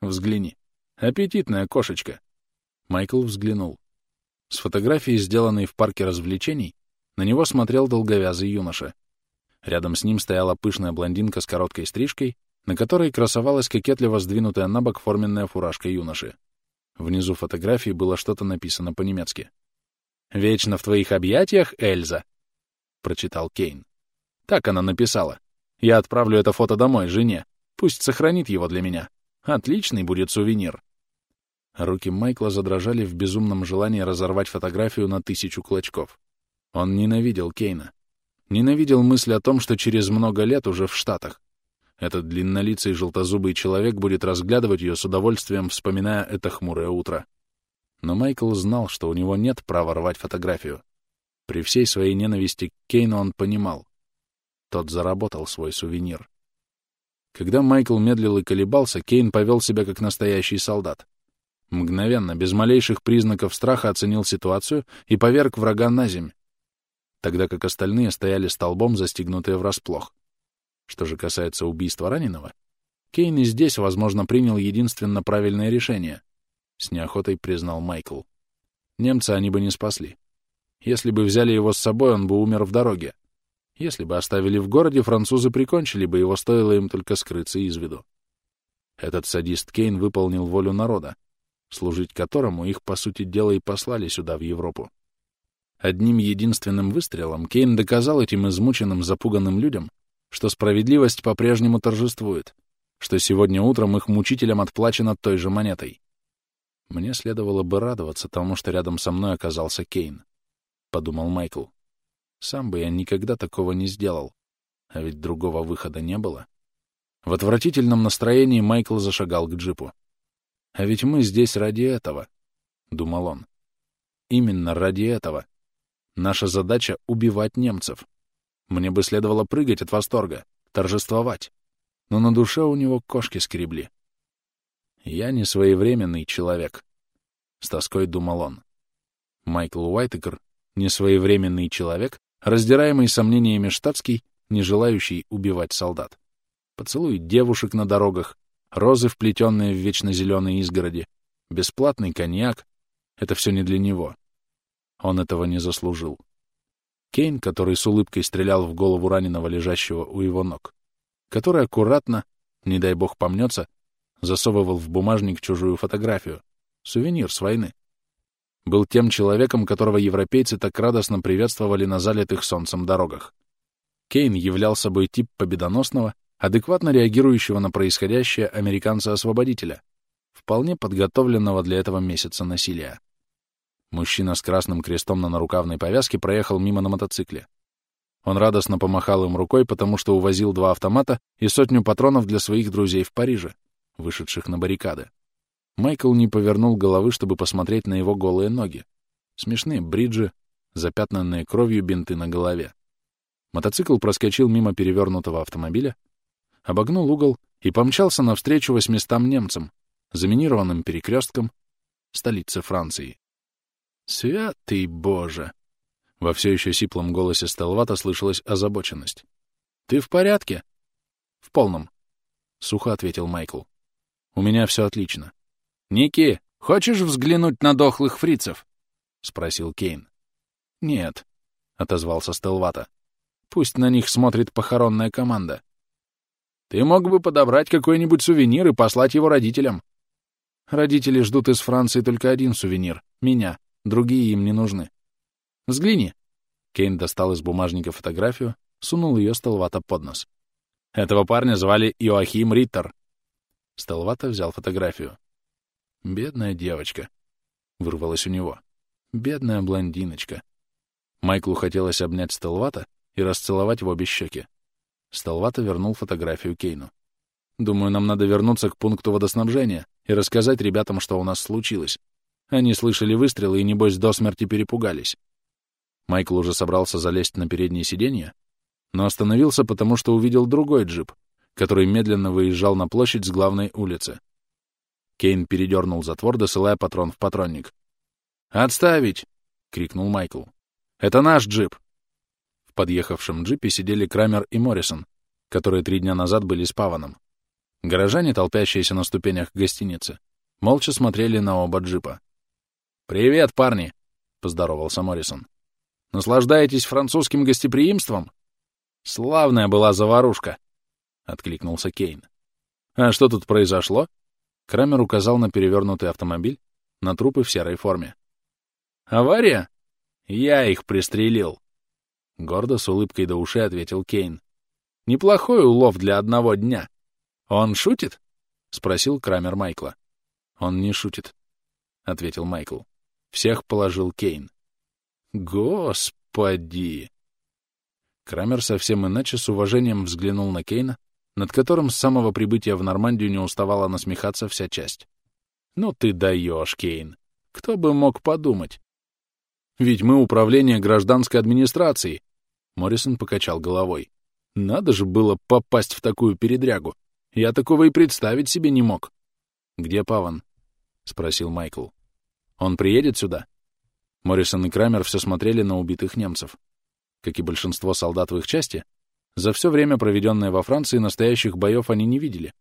«Взгляни. Аппетитная кошечка». Майкл взглянул. С фотографией, сделанной в парке развлечений, на него смотрел долговязый юноша. Рядом с ним стояла пышная блондинка с короткой стрижкой, на которой красовалась кокетливо сдвинутая на бок форменная фуражка юноши. Внизу фотографии было что-то написано по-немецки. «Вечно в твоих объятиях, Эльза!» — прочитал Кейн. Так она написала. Я отправлю это фото домой, жене. Пусть сохранит его для меня. Отличный будет сувенир. Руки Майкла задрожали в безумном желании разорвать фотографию на тысячу клочков. Он ненавидел Кейна. Ненавидел мысль о том, что через много лет уже в Штатах этот длиннолицый желтозубый человек будет разглядывать ее с удовольствием, вспоминая это хмурое утро. Но Майкл знал, что у него нет права рвать фотографию. При всей своей ненависти к Кейну он понимал, тот заработал свой сувенир. Когда Майкл медлил и колебался, Кейн повел себя как настоящий солдат. Мгновенно, без малейших признаков страха оценил ситуацию и поверг врага на земь, тогда как остальные стояли столбом, застигнутые врасплох. Что же касается убийства раненого, Кейн и здесь, возможно, принял единственно правильное решение. С неохотой признал Майкл. Немца они бы не спасли. Если бы взяли его с собой, он бы умер в дороге. Если бы оставили в городе, французы прикончили бы его, стоило им только скрыться из виду. Этот садист Кейн выполнил волю народа, служить которому их, по сути дела, и послали сюда, в Европу. Одним единственным выстрелом Кейн доказал этим измученным, запуганным людям, что справедливость по-прежнему торжествует, что сегодня утром их мучителям отплачено той же монетой. Мне следовало бы радоваться тому, что рядом со мной оказался Кейн, — подумал Майкл. Сам бы я никогда такого не сделал, а ведь другого выхода не было. В отвратительном настроении Майкл зашагал к джипу. «А ведь мы здесь ради этого», — думал он. «Именно ради этого. Наша задача — убивать немцев. Мне бы следовало прыгать от восторга, торжествовать. Но на душе у него кошки скребли. Я не своевременный человек», — с тоской думал он. Майкл Уайтекер — несвоевременный человек, раздираемый сомнениями штатский, не желающий убивать солдат. Поцелуй девушек на дорогах, розы, вплетенные в вечно зеленые изгороди, бесплатный коньяк — это все не для него. Он этого не заслужил. Кейн, который с улыбкой стрелял в голову раненого, лежащего у его ног, который аккуратно, не дай бог помнется, засовывал в бумажник чужую фотографию, сувенир с войны, был тем человеком, которого европейцы так радостно приветствовали на залитых солнцем дорогах. Кейн являл собой тип победоносного, адекватно реагирующего на происходящее американца-освободителя, вполне подготовленного для этого месяца насилия. Мужчина с красным крестом на нарукавной повязке проехал мимо на мотоцикле. Он радостно помахал им рукой, потому что увозил два автомата и сотню патронов для своих друзей в Париже, вышедших на баррикады. Майкл не повернул головы, чтобы посмотреть на его голые ноги. Смешные бриджи, запятнанные кровью бинты на голове. Мотоцикл проскочил мимо перевернутого автомобиля, обогнул угол и помчался навстречу восьмистам немцам, заминированным перекрестком столицы Франции. «Святый Боже!» Во все еще сиплом голосе Стелвата слышалась озабоченность. «Ты в порядке?» «В полном», — сухо ответил Майкл. «У меня все отлично». «Ники, хочешь взглянуть на дохлых фрицев?» — спросил Кейн. «Нет», — отозвался Стелвата. «Пусть на них смотрит похоронная команда. Ты мог бы подобрать какой-нибудь сувенир и послать его родителям. Родители ждут из Франции только один сувенир — меня. Другие им не нужны. Взгляни. Кейн достал из бумажника фотографию, сунул ее Стелвата под нос. Этого парня звали Иоахим Риттер. Стелвата взял фотографию. «Бедная девочка», — вырвалось у него. «Бедная блондиночка». Майклу хотелось обнять Стелвата и расцеловать в обе щеки. Сталвата вернул фотографию Кейну. «Думаю, нам надо вернуться к пункту водоснабжения и рассказать ребятам, что у нас случилось. Они слышали выстрелы и, небось, до смерти перепугались». Майкл уже собрался залезть на переднее сиденье, но остановился, потому что увидел другой джип, который медленно выезжал на площадь с главной улицы. Кейн передернул затвор, досылая патрон в патронник. «Отставить!» — крикнул Майкл. «Это наш джип!» В подъехавшем джипе сидели Крамер и Моррисон, которые три дня назад были с Паваном. Горожане, толпящиеся на ступенях гостиницы, молча смотрели на оба джипа. «Привет, парни!» — поздоровался Моррисон. «Наслаждаетесь французским гостеприимством?» «Славная была заварушка!» — откликнулся Кейн. «А что тут произошло?» Крамер указал на перевернутый автомобиль, на трупы в серой форме. «Авария? Я их пристрелил!» — гордо с улыбкой до ушей ответил Кейн. «Неплохой улов для одного дня. Он шутит?» — спросил Крамер Майкла. «Он не шутит», — ответил Майкл. «Всех положил Кейн». «Господи!» Крамер совсем иначе с уважением взглянул на Кейна, над которым с самого прибытия в Нормандию не уставала насмехаться вся часть. «Ну ты даешь, Кейн! Кто бы мог подумать? Ведь мы управление гражданской администрации. Моррисон покачал головой. Надо же было попасть в такую передрягу. Я такого и представить себе не мог. Где Паван? спросил Майкл. Он приедет сюда? Моррисон и Крамер все смотрели на убитых немцев. Как и большинство солдат в их части, за все время, проведенное во Франции, настоящих боев они не видели,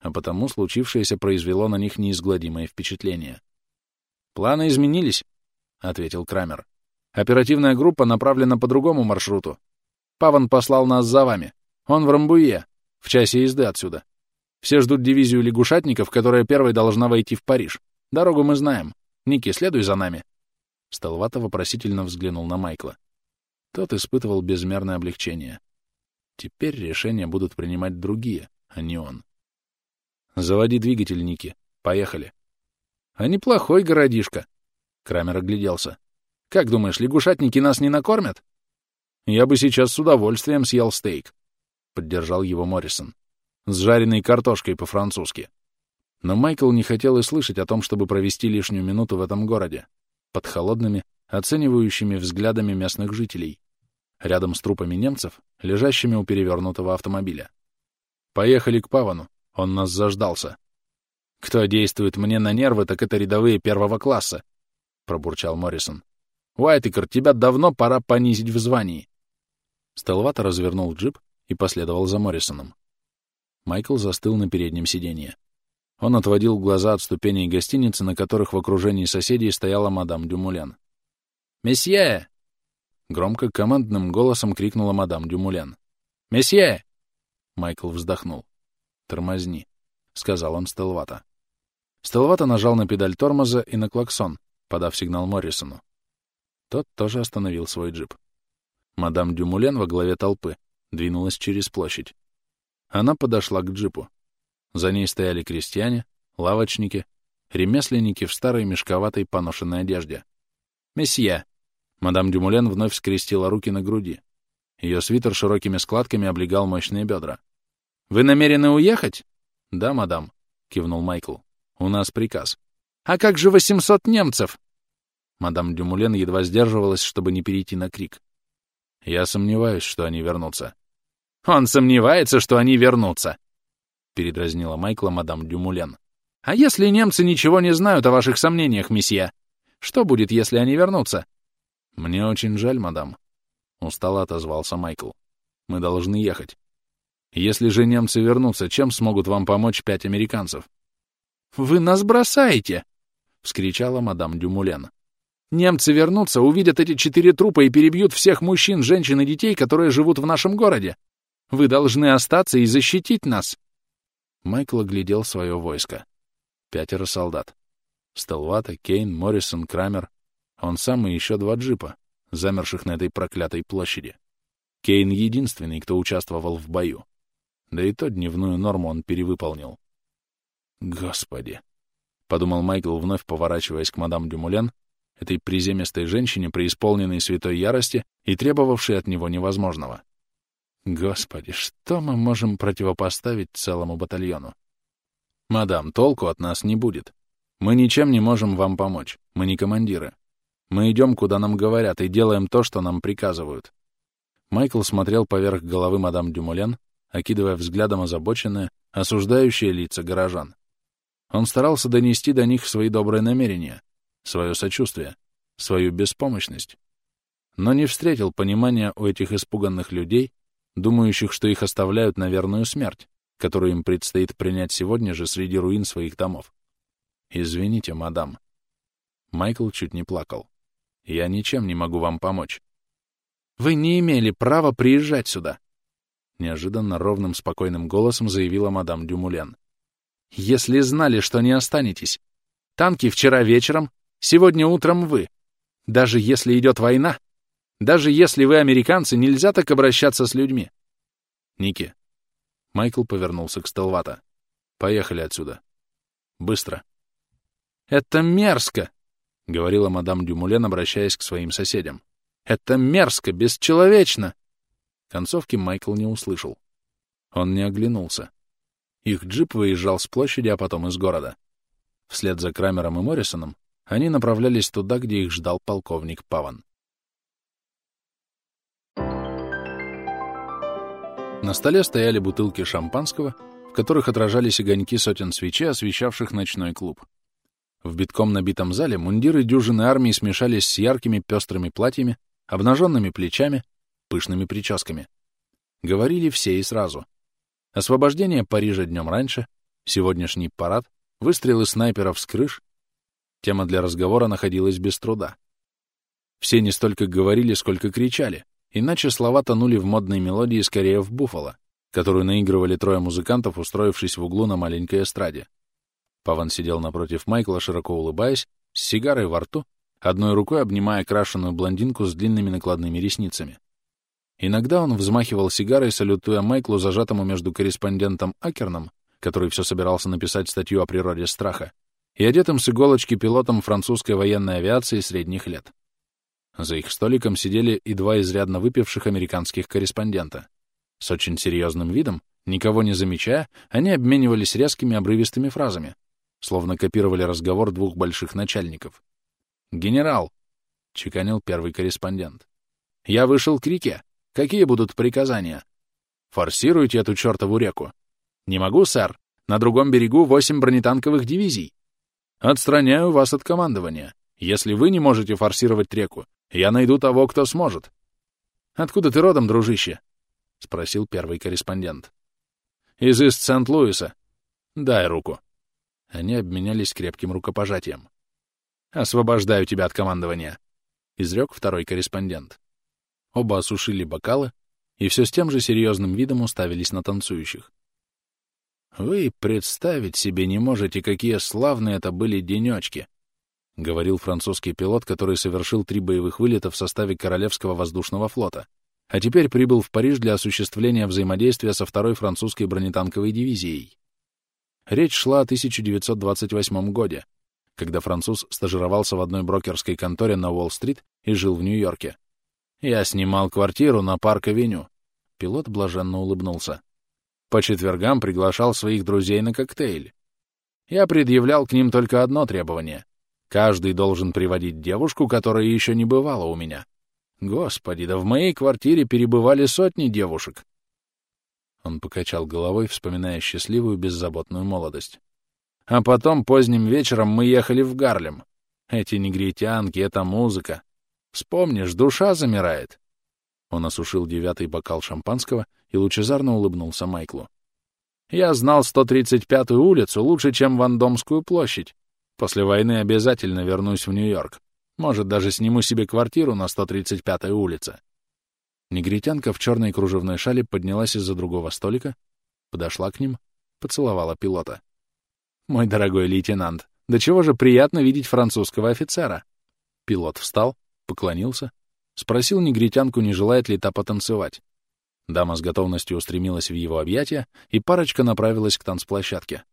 а потому случившееся произвело на них неизгладимое впечатление. Планы изменились, — ответил Крамер. «Оперативная группа направлена по другому маршруту. Паван послал нас за вами. Он в Рамбуе, в часе езды отсюда. Все ждут дивизию лягушатников, которая первой должна войти в Париж. Дорогу мы знаем. Ники, следуй за нами». Столвато вопросительно взглянул на Майкла. Тот испытывал безмерное облегчение. Теперь решения будут принимать другие, а не он. «Заводи двигатель, Ники. Поехали». А неплохой городишко. Крамер огляделся. Как думаешь, лягушатники нас не накормят? Я бы сейчас с удовольствием съел стейк. Поддержал его Моррисон. С жареной картошкой по-французски. Но Майкл не хотел и слышать о том, чтобы провести лишнюю минуту в этом городе, под холодными, оценивающими взглядами местных жителей, рядом с трупами немцев, лежащими у перевернутого автомобиля. «Поехали к Павану, он нас заждался». «Кто действует мне на нервы, так это рядовые первого класса», — пробурчал Моррисон. «Уайтекер, тебя давно пора понизить в звании». Стелвата развернул джип и последовал за Моррисоном. Майкл застыл на переднем сиденье. Он отводил глаза от ступеней гостиницы, на которых в окружении соседей стояла мадам Дюмулен. «Месье!» Громко командным голосом крикнула мадам Дюмулен. «Месье!» Майкл вздохнул. «Тормозни», — сказал он Стелвата. Стелвата нажал на педаль тормоза и на клаксон, подав сигнал Моррисону. Тот тоже остановил свой джип. Мадам Дюмулен во главе толпы двинулась через площадь. Она подошла к джипу. За ней стояли крестьяне, лавочники, ремесленники в старой мешковатой поношенной одежде. «Месье!» Мадам Дюмулен вновь скрестила руки на груди. Ее свитер широкими складками облегал мощные бедра. «Вы намерены уехать?» «Да, мадам», — кивнул Майкл. «У нас приказ». «А как же восемьсот немцев?» Мадам Дюмулен едва сдерживалась, чтобы не перейти на крик. «Я сомневаюсь, что они вернутся». «Он сомневается, что они вернутся!» — передразнила Майкла мадам Дюмулен. «А если немцы ничего не знают о ваших сомнениях, месье? Что будет, если они вернутся?» «Мне очень жаль, мадам», — устало отозвался Майкл. «Мы должны ехать. Если же немцы вернутся, чем смогут вам помочь пять американцев?» «Вы нас бросаете!» — вскричала мадам Дюмулен. «Немцы вернутся, увидят эти четыре трупа и перебьют всех мужчин, женщин и детей, которые живут в нашем городе. Вы должны остаться и защитить нас!» Майкл оглядел свое войско. Пятеро солдат. Стелвата, Кейн, Моррисон, Крамер. Он сам и еще два джипа, замерших на этой проклятой площади. Кейн — единственный, кто участвовал в бою. Да и то дневную норму он перевыполнил. «Господи!» — подумал Майкл, вновь поворачиваясь к мадам Дюмулен, этой приземистой женщине, преисполненной святой ярости и требовавшей от него невозможного. Господи, что мы можем противопоставить целому батальону? Мадам, толку от нас не будет. Мы ничем не можем вам помочь. Мы не командиры. Мы идем, куда нам говорят, и делаем то, что нам приказывают. Майкл смотрел поверх головы мадам Дюмулен, окидывая взглядом озабоченные, осуждающие лица горожан. Он старался донести до них свои добрые намерения, свое сочувствие, свою беспомощность. Но не встретил понимания у этих испуганных людей, думающих, что их оставляют на верную смерть, которую им предстоит принять сегодня же среди руин своих домов. «Извините, мадам». Майкл чуть не плакал. «Я ничем не могу вам помочь». «Вы не имели права приезжать сюда», — неожиданно ровным, спокойным голосом заявила мадам Дюмулен. «Если знали, что не останетесь. Танки вчера вечером, сегодня утром вы. Даже если идет война, даже если вы американцы, нельзя так обращаться с людьми. Ники. Майкл повернулся к Стелвата. Поехали отсюда. Быстро. Это мерзко, — говорила мадам Дюмулен, обращаясь к своим соседям. Это мерзко, бесчеловечно. Концовки Майкл не услышал. Он не оглянулся. Их джип выезжал с площади, а потом из города. Вслед за Крамером и Моррисоном они направлялись туда, где их ждал полковник Паван. На столе стояли бутылки шампанского, в которых отражались огоньки сотен свечей, освещавших ночной клуб. В битком набитом зале мундиры дюжины армии смешались с яркими пестрыми платьями, обнаженными плечами, пышными прическами. Говорили все и сразу. Освобождение Парижа днем раньше, сегодняшний парад, выстрелы снайперов с крыш. Тема для разговора находилась без труда. Все не столько говорили, сколько кричали, Иначе слова тонули в модной мелодии скорее в «Буффало», которую наигрывали трое музыкантов, устроившись в углу на маленькой эстраде. Паван сидел напротив Майкла, широко улыбаясь, с сигарой во рту, одной рукой обнимая крашеную блондинку с длинными накладными ресницами. Иногда он взмахивал сигарой, салютуя Майклу, зажатому между корреспондентом Акерном, который все собирался написать статью о природе страха, и одетым с иголочки пилотом французской военной авиации средних лет. За их столиком сидели и два изрядно выпивших американских корреспондента. С очень серьезным видом, никого не замечая, они обменивались резкими обрывистыми фразами, словно копировали разговор двух больших начальников. «Генерал!» — чеканил первый корреспондент. «Я вышел к реке. Какие будут приказания?» «Форсируйте эту чертову реку». «Не могу, сэр. На другом берегу восемь бронетанковых дивизий». «Отстраняю вас от командования. Если вы не можете форсировать реку, я найду того, кто сможет». «Откуда ты родом, дружище?» — спросил первый корреспондент. «Из Ист-Сент-Луиса. Дай руку». Они обменялись крепким рукопожатием. «Освобождаю тебя от командования», — изрек второй корреспондент. Оба осушили бокалы и все с тем же серьезным видом уставились на танцующих. «Вы представить себе не можете, какие славные это были денечки», — говорил французский пилот, который совершил три боевых вылета в составе Королевского воздушного флота, а теперь прибыл в Париж для осуществления взаимодействия со второй французской бронетанковой дивизией. Речь шла о 1928 годе, когда француз стажировался в одной брокерской конторе на Уолл-стрит и жил в Нью-Йорке. Я снимал квартиру на Парк-авеню. Пилот блаженно улыбнулся. По четвергам приглашал своих друзей на коктейль. Я предъявлял к ним только одно требование. Каждый должен приводить девушку, которая еще не бывала у меня. Господи, да в моей квартире перебывали сотни девушек. Он покачал головой, вспоминая счастливую, беззаботную молодость. А потом поздним вечером мы ехали в Гарлем. Эти негритянки, эта музыка. Вспомнишь, душа замирает. Он осушил девятый бокал шампанского и лучезарно улыбнулся Майклу. Я знал 135-ю улицу лучше, чем Вандомскую площадь. После войны обязательно вернусь в Нью-Йорк. Может, даже сниму себе квартиру на 135-й улице. Негритянка в черной кружевной шале поднялась из-за другого столика, подошла к ним, поцеловала пилота. «Мой дорогой лейтенант, да чего же приятно видеть французского офицера!» Пилот встал, поклонился, спросил негритянку, не желает ли та потанцевать. Дама с готовностью устремилась в его объятия, и парочка направилась к танцплощадке.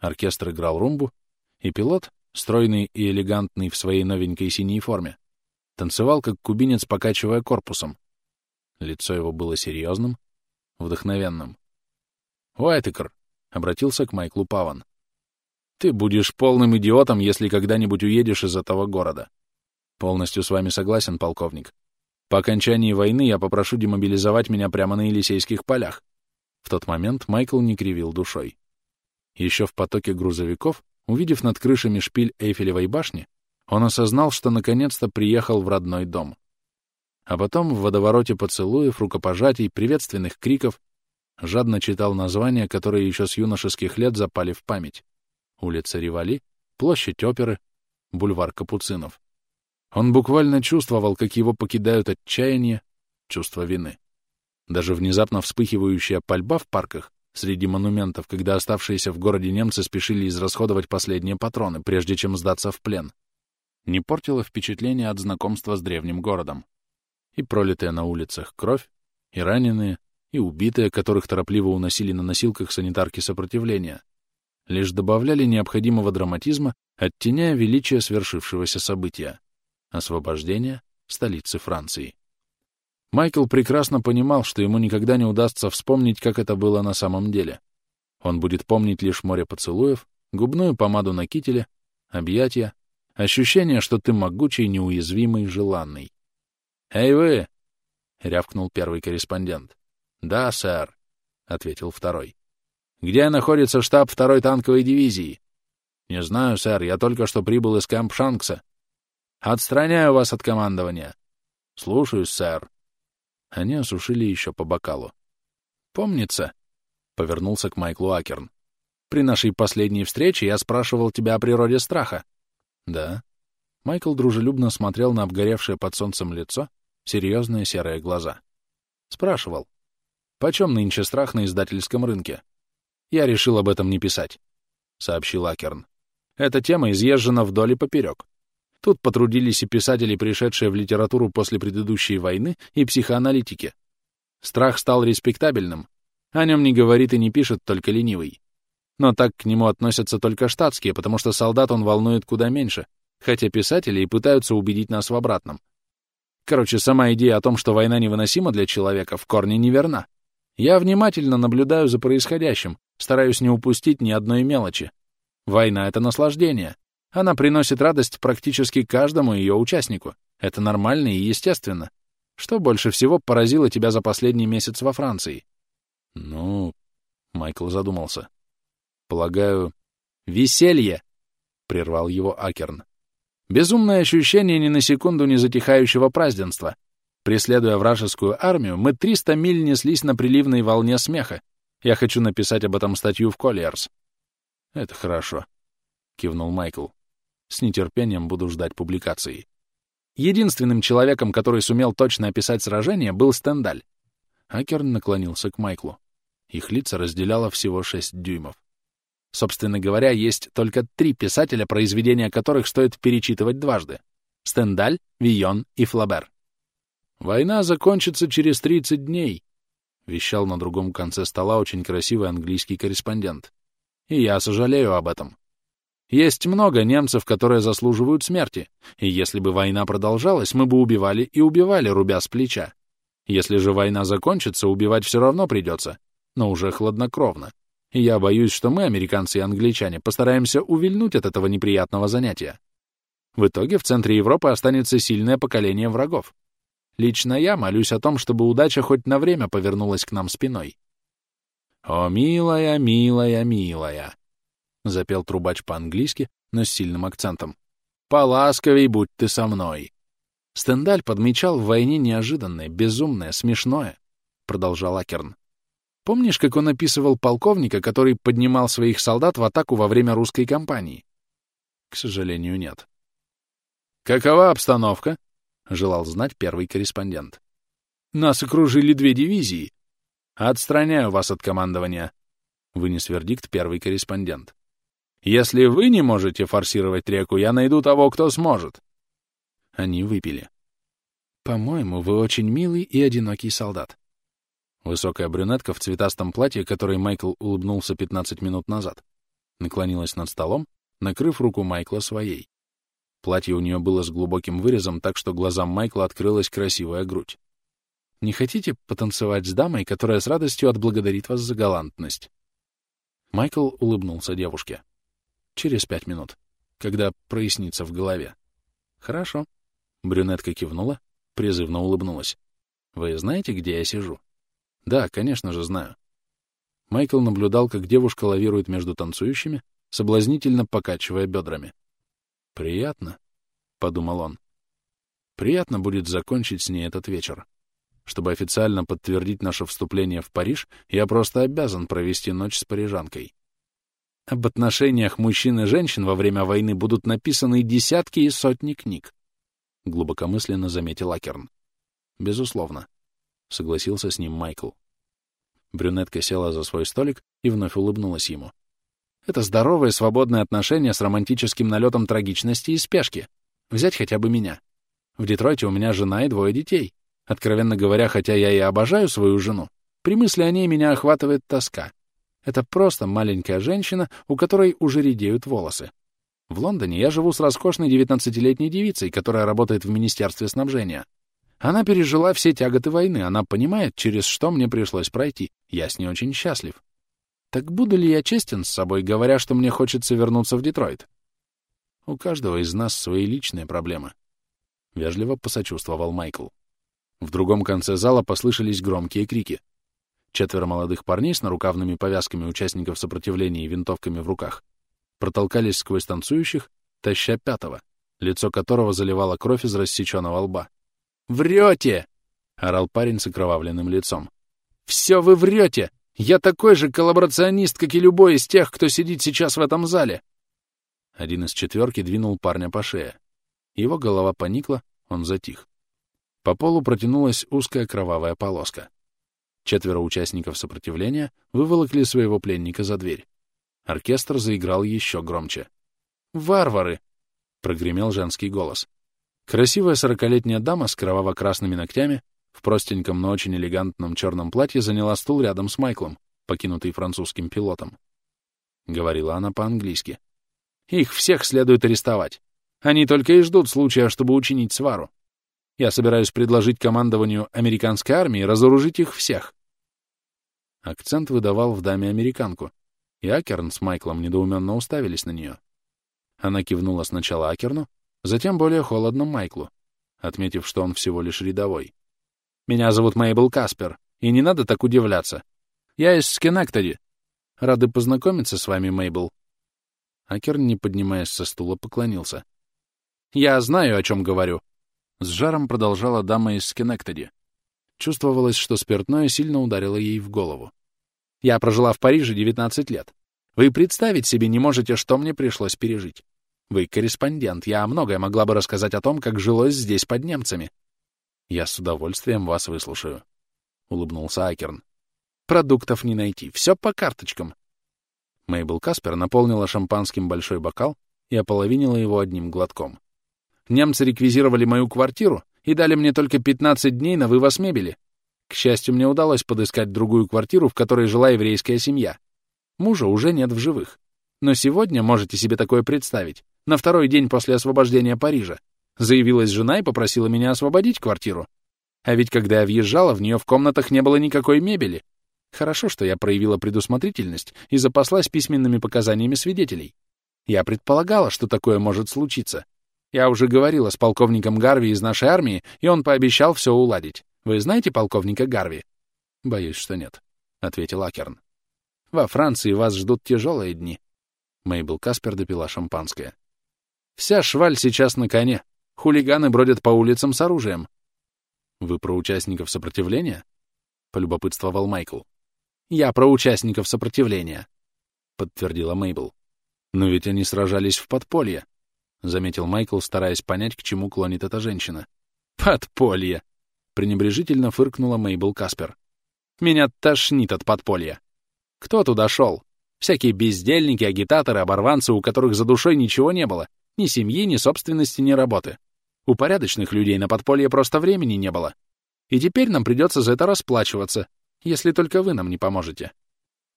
Оркестр играл румбу, и пилот, стройный и элегантный в своей новенькой синей форме, танцевал, как кубинец, покачивая корпусом, Лицо его было серьезным, вдохновенным. «Уайтекер», — обратился к Майклу Паван, — «ты будешь полным идиотом, если когда-нибудь уедешь из этого города». «Полностью с вами согласен, полковник. По окончании войны я попрошу демобилизовать меня прямо на Елисейских полях». В тот момент Майкл не кривил душой. Еще в потоке грузовиков, увидев над крышами шпиль Эйфелевой башни, он осознал, что наконец-то приехал в родной дом. А потом в водовороте поцелуев, рукопожатий, приветственных криков жадно читал названия, которые еще с юношеских лет запали в память. Улица Ривали, площадь оперы, бульвар Капуцинов. Он буквально чувствовал, как его покидают отчаяние, чувство вины. Даже внезапно вспыхивающая пальба в парках среди монументов, когда оставшиеся в городе немцы спешили израсходовать последние патроны, прежде чем сдаться в плен, не портила впечатление от знакомства с древним городом и пролитая на улицах кровь, и раненые, и убитые, которых торопливо уносили на носилках санитарки сопротивления, лишь добавляли необходимого драматизма, оттеняя величие свершившегося события — освобождения столицы Франции. Майкл прекрасно понимал, что ему никогда не удастся вспомнить, как это было на самом деле. Он будет помнить лишь море поцелуев, губную помаду на кителе, объятия, ощущение, что ты могучий, неуязвимый, желанный. «Эй вы!» — рявкнул первый корреспондент. «Да, сэр», — ответил второй. «Где находится штаб второй танковой дивизии?» «Не знаю, сэр, я только что прибыл из Кэмп Шанкса. Отстраняю вас от командования». «Слушаюсь, сэр». Они осушили еще по бокалу. «Помнится», — повернулся к Майклу Акерн. «При нашей последней встрече я спрашивал тебя о природе страха». «Да». Майкл дружелюбно смотрел на обгоревшее под солнцем лицо, серьезные серые глаза. Спрашивал, почем нынче страх на издательском рынке? Я решил об этом не писать, — сообщил Акерн. Эта тема изъезжена вдоль и поперек. Тут потрудились и писатели, пришедшие в литературу после предыдущей войны, и психоаналитики. Страх стал респектабельным. О нем не говорит и не пишет только ленивый. Но так к нему относятся только штатские, потому что солдат он волнует куда меньше, хотя писатели и пытаются убедить нас в обратном. Короче, сама идея о том, что война невыносима для человека, в корне неверна. Я внимательно наблюдаю за происходящим, стараюсь не упустить ни одной мелочи. Война — это наслаждение. Она приносит радость практически каждому ее участнику. Это нормально и естественно. Что больше всего поразило тебя за последний месяц во Франции? Ну, Майкл задумался. Полагаю, веселье, прервал его Акерн. Безумное ощущение ни на секунду не затихающего празднества. Преследуя вражескую армию, мы 300 миль неслись на приливной волне смеха. Я хочу написать об этом статью в Коллиерс. Это хорошо, кивнул Майкл. С нетерпением буду ждать публикации. Единственным человеком, который сумел точно описать сражение, был Стендаль. Акерн наклонился к Майклу. Их лица разделяло всего шесть дюймов. Собственно говоря, есть только три писателя, произведения которых стоит перечитывать дважды. Стендаль, Вийон и Флобер. «Война закончится через 30 дней», — вещал на другом конце стола очень красивый английский корреспондент. «И я сожалею об этом. Есть много немцев, которые заслуживают смерти, и если бы война продолжалась, мы бы убивали и убивали, рубя с плеча. Если же война закончится, убивать все равно придется, но уже хладнокровно. И я боюсь, что мы, американцы и англичане, постараемся увильнуть от этого неприятного занятия. В итоге в центре Европы останется сильное поколение врагов. Лично я молюсь о том, чтобы удача хоть на время повернулась к нам спиной. О, милая, милая, милая! — запел трубач по-английски, но с сильным акцентом. «Поласковей будь ты со мной!» Стендаль подмечал в войне неожиданное, безумное, смешное, — продолжал Акерн. Помнишь, как он описывал полковника, который поднимал своих солдат в атаку во время русской кампании? К сожалению, нет. «Какова обстановка?» — желал знать первый корреспондент. «Нас окружили две дивизии. Отстраняю вас от командования», — вынес вердикт первый корреспондент. Если вы не можете форсировать реку, я найду того, кто сможет. Они выпили. По-моему, вы очень милый и одинокий солдат. Высокая брюнетка в цветастом платье, которой Майкл улыбнулся 15 минут назад, наклонилась над столом, накрыв руку Майкла своей. Платье у нее было с глубоким вырезом, так что глазам Майкла открылась красивая грудь. «Не хотите потанцевать с дамой, которая с радостью отблагодарит вас за галантность?» Майкл улыбнулся девушке. Через пять минут, когда прояснится в голове. Хорошо. Брюнетка кивнула, призывно улыбнулась. Вы знаете, где я сижу? Да, конечно же, знаю. Майкл наблюдал, как девушка лавирует между танцующими, соблазнительно покачивая бедрами. «Приятно», — подумал он. «Приятно будет закончить с ней этот вечер. Чтобы официально подтвердить наше вступление в Париж, я просто обязан провести ночь с парижанкой. Об отношениях мужчин и женщин во время войны будут написаны десятки и сотни книг, — глубокомысленно заметил Акерн. Безусловно, — согласился с ним Майкл. Брюнетка села за свой столик и вновь улыбнулась ему. Это здоровые, свободные отношения с романтическим налетом трагичности и спешки. Взять хотя бы меня. В Детройте у меня жена и двое детей. Откровенно говоря, хотя я и обожаю свою жену, при мысли о ней меня охватывает тоска. Это просто маленькая женщина, у которой уже редеют волосы. В Лондоне я живу с роскошной 19-летней девицей, которая работает в Министерстве снабжения. Она пережила все тяготы войны, она понимает, через что мне пришлось пройти. Я с ней очень счастлив. Так буду ли я честен с собой, говоря, что мне хочется вернуться в Детройт? У каждого из нас свои личные проблемы. Вежливо посочувствовал Майкл. В другом конце зала послышались громкие крики. Четверо молодых парней с нарукавными повязками участников сопротивления и винтовками в руках протолкались сквозь танцующих, таща пятого, лицо которого заливала кровь из рассеченного лба. «Врете!» — орал парень с окровавленным лицом. «Все вы врете! Я такой же коллаборационист, как и любой из тех, кто сидит сейчас в этом зале!» Один из четверки двинул парня по шее. Его голова поникла, он затих. По полу протянулась узкая кровавая полоска. Четверо участников сопротивления выволокли своего пленника за дверь. Оркестр заиграл еще громче. «Варвары!» — прогремел женский голос. Красивая сорокалетняя дама с кроваво-красными ногтями в простеньком, но очень элегантном черном платье заняла стул рядом с Майклом, покинутый французским пилотом. говорила она по-английски. «Их всех следует арестовать. Они только и ждут случая, чтобы учинить свару. Я собираюсь предложить командованию американской армии разоружить их всех». Акцент выдавал в даме американку, и Акерн с Майклом недоуменно уставились на нее. Она кивнула сначала Акерну, затем более холодно Майклу, отметив, что он всего лишь рядовой. «Меня зовут Мейбл Каспер, и не надо так удивляться. Я из Скенектади. Рады познакомиться с вами, Мейбл». Акерн, не поднимаясь со стула, поклонился. «Я знаю, о чем говорю», — с жаром продолжала дама из Скенектади. Чувствовалось, что спиртное сильно ударило ей в голову. «Я прожила в Париже 19 лет. Вы представить себе не можете, что мне пришлось пережить. Вы корреспондент, я многое могла бы рассказать о том, как жилось здесь под немцами. Я с удовольствием вас выслушаю», — улыбнулся Акерн. «Продуктов не найти, все по карточкам». Мейбл Каспер наполнила шампанским большой бокал и ополовинила его одним глотком. «Немцы реквизировали мою квартиру и дали мне только 15 дней на вывоз мебели. К счастью, мне удалось подыскать другую квартиру, в которой жила еврейская семья. Мужа уже нет в живых. Но сегодня, можете себе такое представить, на второй день после освобождения Парижа, заявилась жена и попросила меня освободить квартиру. А ведь когда я въезжала, в нее в комнатах не было никакой мебели. Хорошо, что я проявила предусмотрительность и запаслась письменными показаниями свидетелей. Я предполагала, что такое может случиться. Я уже говорила с полковником Гарви из нашей армии, и он пообещал все уладить. Вы знаете полковника Гарви? Боюсь, что нет, — ответил Акерн. Во Франции вас ждут тяжелые дни. Мейбл Каспер допила шампанское. Вся шваль сейчас на коне. Хулиганы бродят по улицам с оружием. Вы про участников сопротивления? Полюбопытствовал Майкл. Я про участников сопротивления, подтвердила Мейбл. Но ведь они сражались в подполье, заметил Майкл, стараясь понять, к чему клонит эта женщина. Подполье! пренебрежительно фыркнула Мейбл Каспер. Меня тошнит от подполья. Кто туда шел? Всякие бездельники, агитаторы, оборванцы, у которых за душой ничего не было. Ни семьи, ни собственности, ни работы. У порядочных людей на подполье просто времени не было. И теперь нам придется за это расплачиваться, если только вы нам не поможете.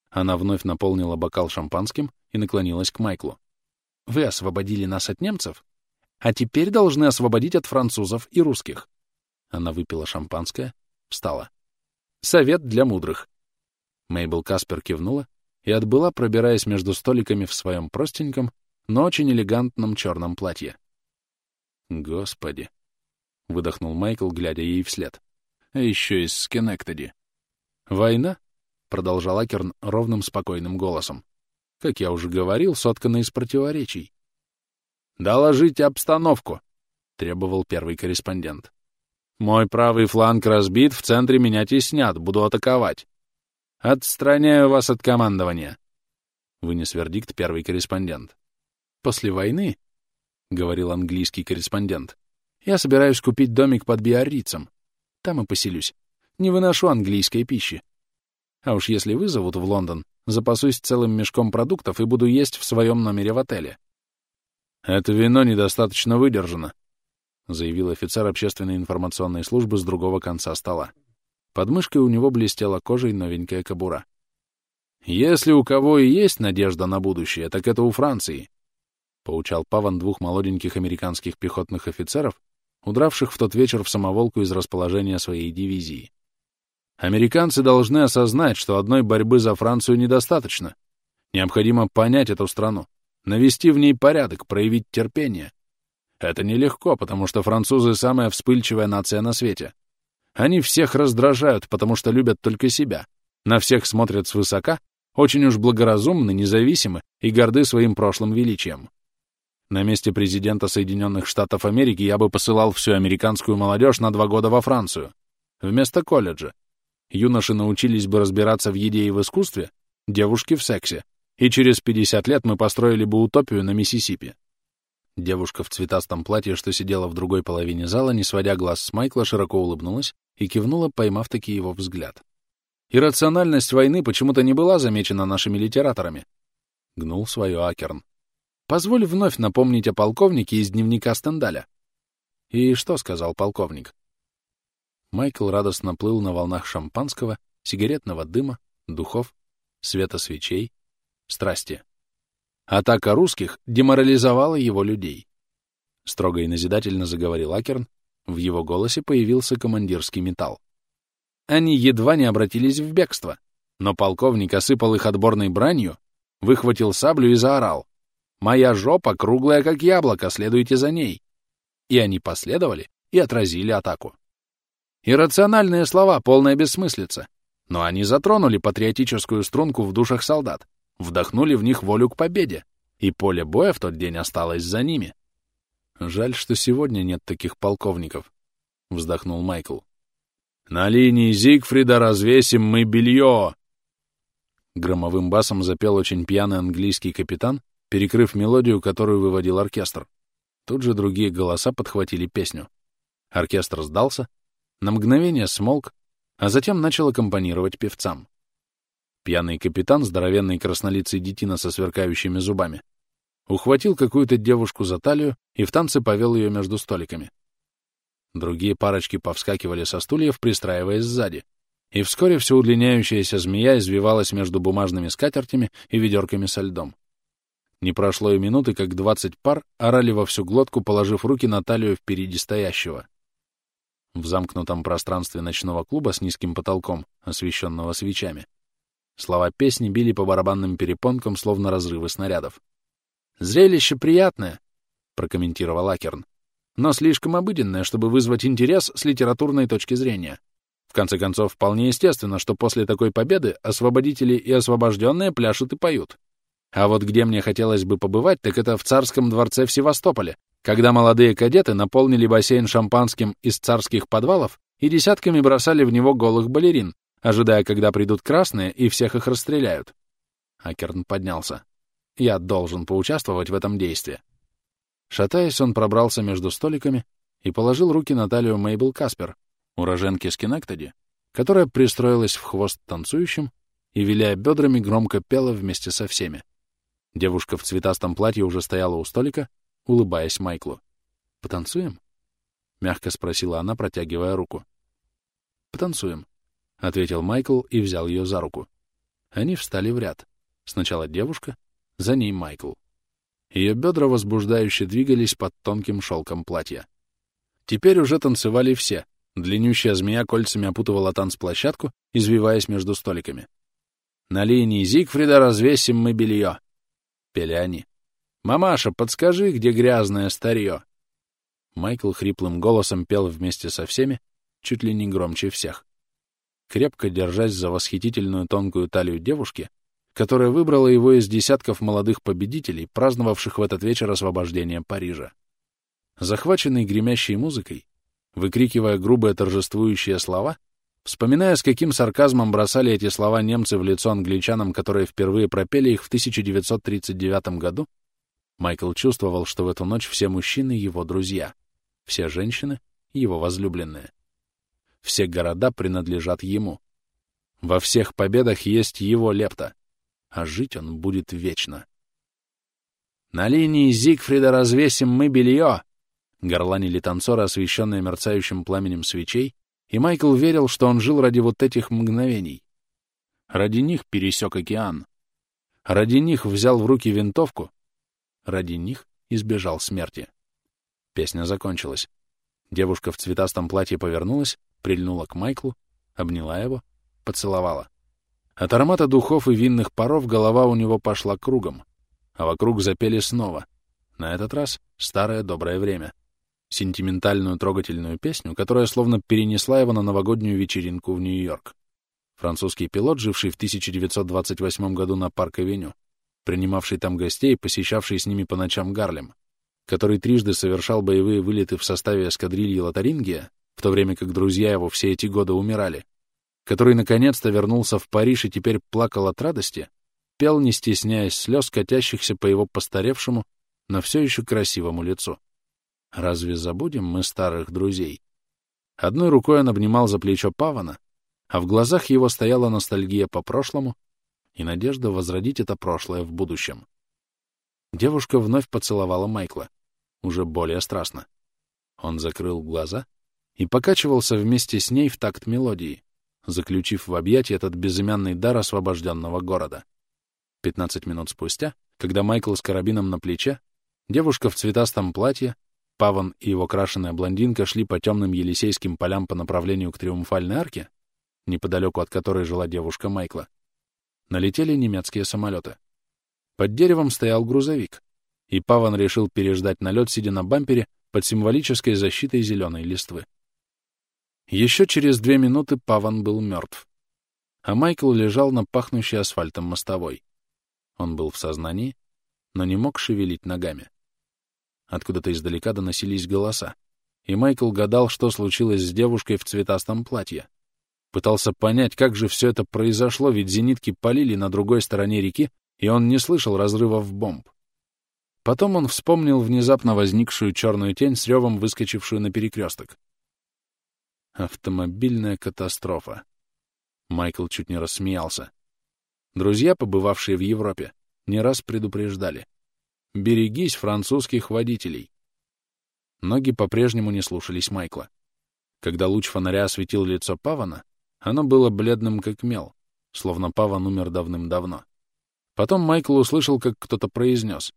Она вновь наполнила бокал шампанским и наклонилась к Майклу. Вы освободили нас от немцев, а теперь должны освободить от французов и русских. Она выпила шампанское, встала. Совет для мудрых. Мейбл Каспер кивнула и отбыла, пробираясь между столиками в своем простеньком, но очень элегантном черном платье. «Господи!» — выдохнул Майкл, глядя ей вслед. «А еще из Скенектеди». «Война?» — продолжал Акерн ровным, спокойным голосом. «Как я уже говорил, соткана из противоречий». «Доложите обстановку!» — требовал первый корреспондент. «Мой правый фланг разбит, в центре меня теснят, буду атаковать. «Отстраняю вас от командования», — вынес вердикт первый корреспондент. «После войны», — говорил английский корреспондент, «я собираюсь купить домик под Биаррицем. Там и поселюсь. Не выношу английской пищи. А уж если вызовут в Лондон, запасусь целым мешком продуктов и буду есть в своем номере в отеле». «Это вино недостаточно выдержано», — заявил офицер общественной информационной службы с другого конца стола. Под мышкой у него блестела кожей новенькая кобура. «Если у кого и есть надежда на будущее, так это у Франции», — поучал Паван двух молоденьких американских пехотных офицеров, удравших в тот вечер в самоволку из расположения своей дивизии. «Американцы должны осознать, что одной борьбы за Францию недостаточно. Необходимо понять эту страну, навести в ней порядок, проявить терпение. Это нелегко, потому что французы — самая вспыльчивая нация на свете. Они всех раздражают, потому что любят только себя. На всех смотрят свысока, очень уж благоразумны, независимы и горды своим прошлым величием. На месте президента Соединенных Штатов Америки я бы посылал всю американскую молодежь на два года во Францию. Вместо колледжа. Юноши научились бы разбираться в еде и в искусстве, девушки в сексе. И через 50 лет мы построили бы утопию на Миссисипи. Девушка в цветастом платье, что сидела в другой половине зала, не сводя глаз с Майкла, широко улыбнулась и кивнула, поймав таки его взгляд. «Иррациональность войны почему-то не была замечена нашими литераторами», — гнул свое Акерн. «Позволь вновь напомнить о полковнике из дневника Стендаля». «И что?» — сказал полковник. Майкл радостно плыл на волнах шампанского, сигаретного дыма, духов, света свечей, страсти. Атака русских деморализовала его людей. Строго и назидательно заговорил Акерн, в его голосе появился командирский металл. Они едва не обратились в бегство, но полковник осыпал их отборной бранью, выхватил саблю и заорал. «Моя жопа круглая, как яблоко, следуйте за ней!» И они последовали и отразили атаку. Иррациональные слова, полная бессмыслица. Но они затронули патриотическую струнку в душах солдат, вдохнули в них волю к победе, и поле боя в тот день осталось за ними. «Жаль, что сегодня нет таких полковников», — вздохнул Майкл. «На линии Зигфрида развесим мы белье!» Громовым басом запел очень пьяный английский капитан, перекрыв мелодию, которую выводил оркестр. Тут же другие голоса подхватили песню. Оркестр сдался, на мгновение смолк, а затем начал аккомпанировать певцам. Пьяный капитан, здоровенный краснолицый детина со сверкающими зубами, ухватил какую-то девушку за талию и в танце повел ее между столиками. Другие парочки повскакивали со стульев, пристраиваясь сзади, и вскоре все удлиняющаяся змея извивалась между бумажными скатертями и ведерками со льдом. Не прошло и минуты, как двадцать пар орали во всю глотку, положив руки на талию впереди стоящего. В замкнутом пространстве ночного клуба с низким потолком, освещенного свечами, слова песни били по барабанным перепонкам, словно разрывы снарядов. «Зрелище приятное», — прокомментировал Акерн, «но слишком обыденное, чтобы вызвать интерес с литературной точки зрения. В конце концов, вполне естественно, что после такой победы освободители и освобожденные пляшут и поют. А вот где мне хотелось бы побывать, так это в царском дворце в Севастополе, когда молодые кадеты наполнили бассейн шампанским из царских подвалов и десятками бросали в него голых балерин, ожидая, когда придут красные и всех их расстреляют. Акерн поднялся. Я должен поучаствовать в этом действии. Шатаясь, он пробрался между столиками и положил руки на талию Мейбл Каспер, уроженки Скинектеди, которая пристроилась в хвост танцующим и, виляя бедрами, громко пела вместе со всеми. Девушка в цветастом платье уже стояла у столика, улыбаясь Майклу. «Потанцуем?» — мягко спросила она, протягивая руку. «Потанцуем», — ответил Майкл и взял ее за руку. Они встали в ряд. Сначала девушка, за ней Майкл. Ее бедра возбуждающе двигались под тонким шелком платья. Теперь уже танцевали все. Длиннющая змея кольцами опутывала танцплощадку, извиваясь между столиками. «На линии Зигфрида развесим мы белье», — пели они. «Мамаша, подскажи, где грязное старье?» Майкл хриплым голосом пел вместе со всеми, чуть ли не громче всех. Крепко держась за восхитительную тонкую талию девушки, которая выбрала его из десятков молодых победителей, праздновавших в этот вечер освобождение Парижа. Захваченный гремящей музыкой, выкрикивая грубые торжествующие слова, вспоминая, с каким сарказмом бросали эти слова немцы в лицо англичанам, которые впервые пропели их в 1939 году, Майкл чувствовал, что в эту ночь все мужчины — его друзья, все женщины — его возлюбленные. Все города принадлежат ему. Во всех победах есть его лепта, а жить он будет вечно. «На линии Зигфрида развесим мы белье!» горланили танцоры, освещенные мерцающим пламенем свечей, и Майкл верил, что он жил ради вот этих мгновений. Ради них пересек океан. Ради них взял в руки винтовку Ради них избежал смерти. Песня закончилась. Девушка в цветастом платье повернулась, прильнула к Майклу, обняла его, поцеловала. От аромата духов и винных паров голова у него пошла кругом, а вокруг запели снова. На этот раз старое доброе время. Сентиментальную трогательную песню, которая словно перенесла его на новогоднюю вечеринку в Нью-Йорк. Французский пилот, живший в 1928 году на Парк-авеню, принимавший там гостей, посещавший с ними по ночам Гарлем, который трижды совершал боевые вылеты в составе эскадрильи Лотарингия, в то время как друзья его все эти годы умирали, который наконец-то вернулся в Париж и теперь плакал от радости, пел, не стесняясь слез, катящихся по его постаревшему, но все еще красивому лицу. Разве забудем мы старых друзей? Одной рукой он обнимал за плечо Павана, а в глазах его стояла ностальгия по прошлому, и надежда возродить это прошлое в будущем. Девушка вновь поцеловала Майкла, уже более страстно. Он закрыл глаза и покачивался вместе с ней в такт мелодии, заключив в объятии этот безымянный дар освобожденного города. Пятнадцать минут спустя, когда Майкл с карабином на плече, девушка в цветастом платье, Паван и его крашеная блондинка шли по темным Елисейским полям по направлению к Триумфальной арке, неподалеку от которой жила девушка Майкла, налетели немецкие самолеты. Под деревом стоял грузовик, и Паван решил переждать налет, сидя на бампере под символической защитой зеленой листвы. Еще через две минуты Паван был мертв, а Майкл лежал на пахнущей асфальтом мостовой. Он был в сознании, но не мог шевелить ногами. Откуда-то издалека доносились голоса, и Майкл гадал, что случилось с девушкой в цветастом платье. Пытался понять, как же все это произошло, ведь зенитки полили на другой стороне реки, и он не слышал разрывов бомб. Потом он вспомнил внезапно возникшую черную тень с ревом, выскочившую на перекресток. Автомобильная катастрофа. Майкл чуть не рассмеялся. Друзья, побывавшие в Европе, не раз предупреждали. Берегись французских водителей. Ноги по-прежнему не слушались Майкла. Когда луч фонаря осветил лицо Павана, оно было бледным как мел, словно Паван умер давным-давно. Потом Майкл услышал, как кто-то произнес.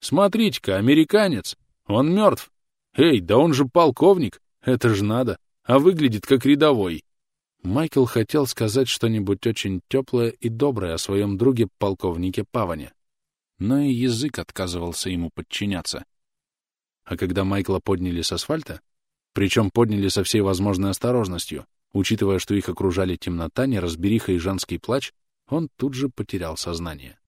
«Смотрите-ка, американец! Он мертв! Эй, да он же полковник! Это ж надо! А выглядит как рядовой!» Майкл хотел сказать что-нибудь очень теплое и доброе о своем друге полковнике Паване но и язык отказывался ему подчиняться. А когда Майкла подняли с асфальта, причем подняли со всей возможной осторожностью, учитывая, что их окружали темнота, неразбериха и женский плач, он тут же потерял сознание.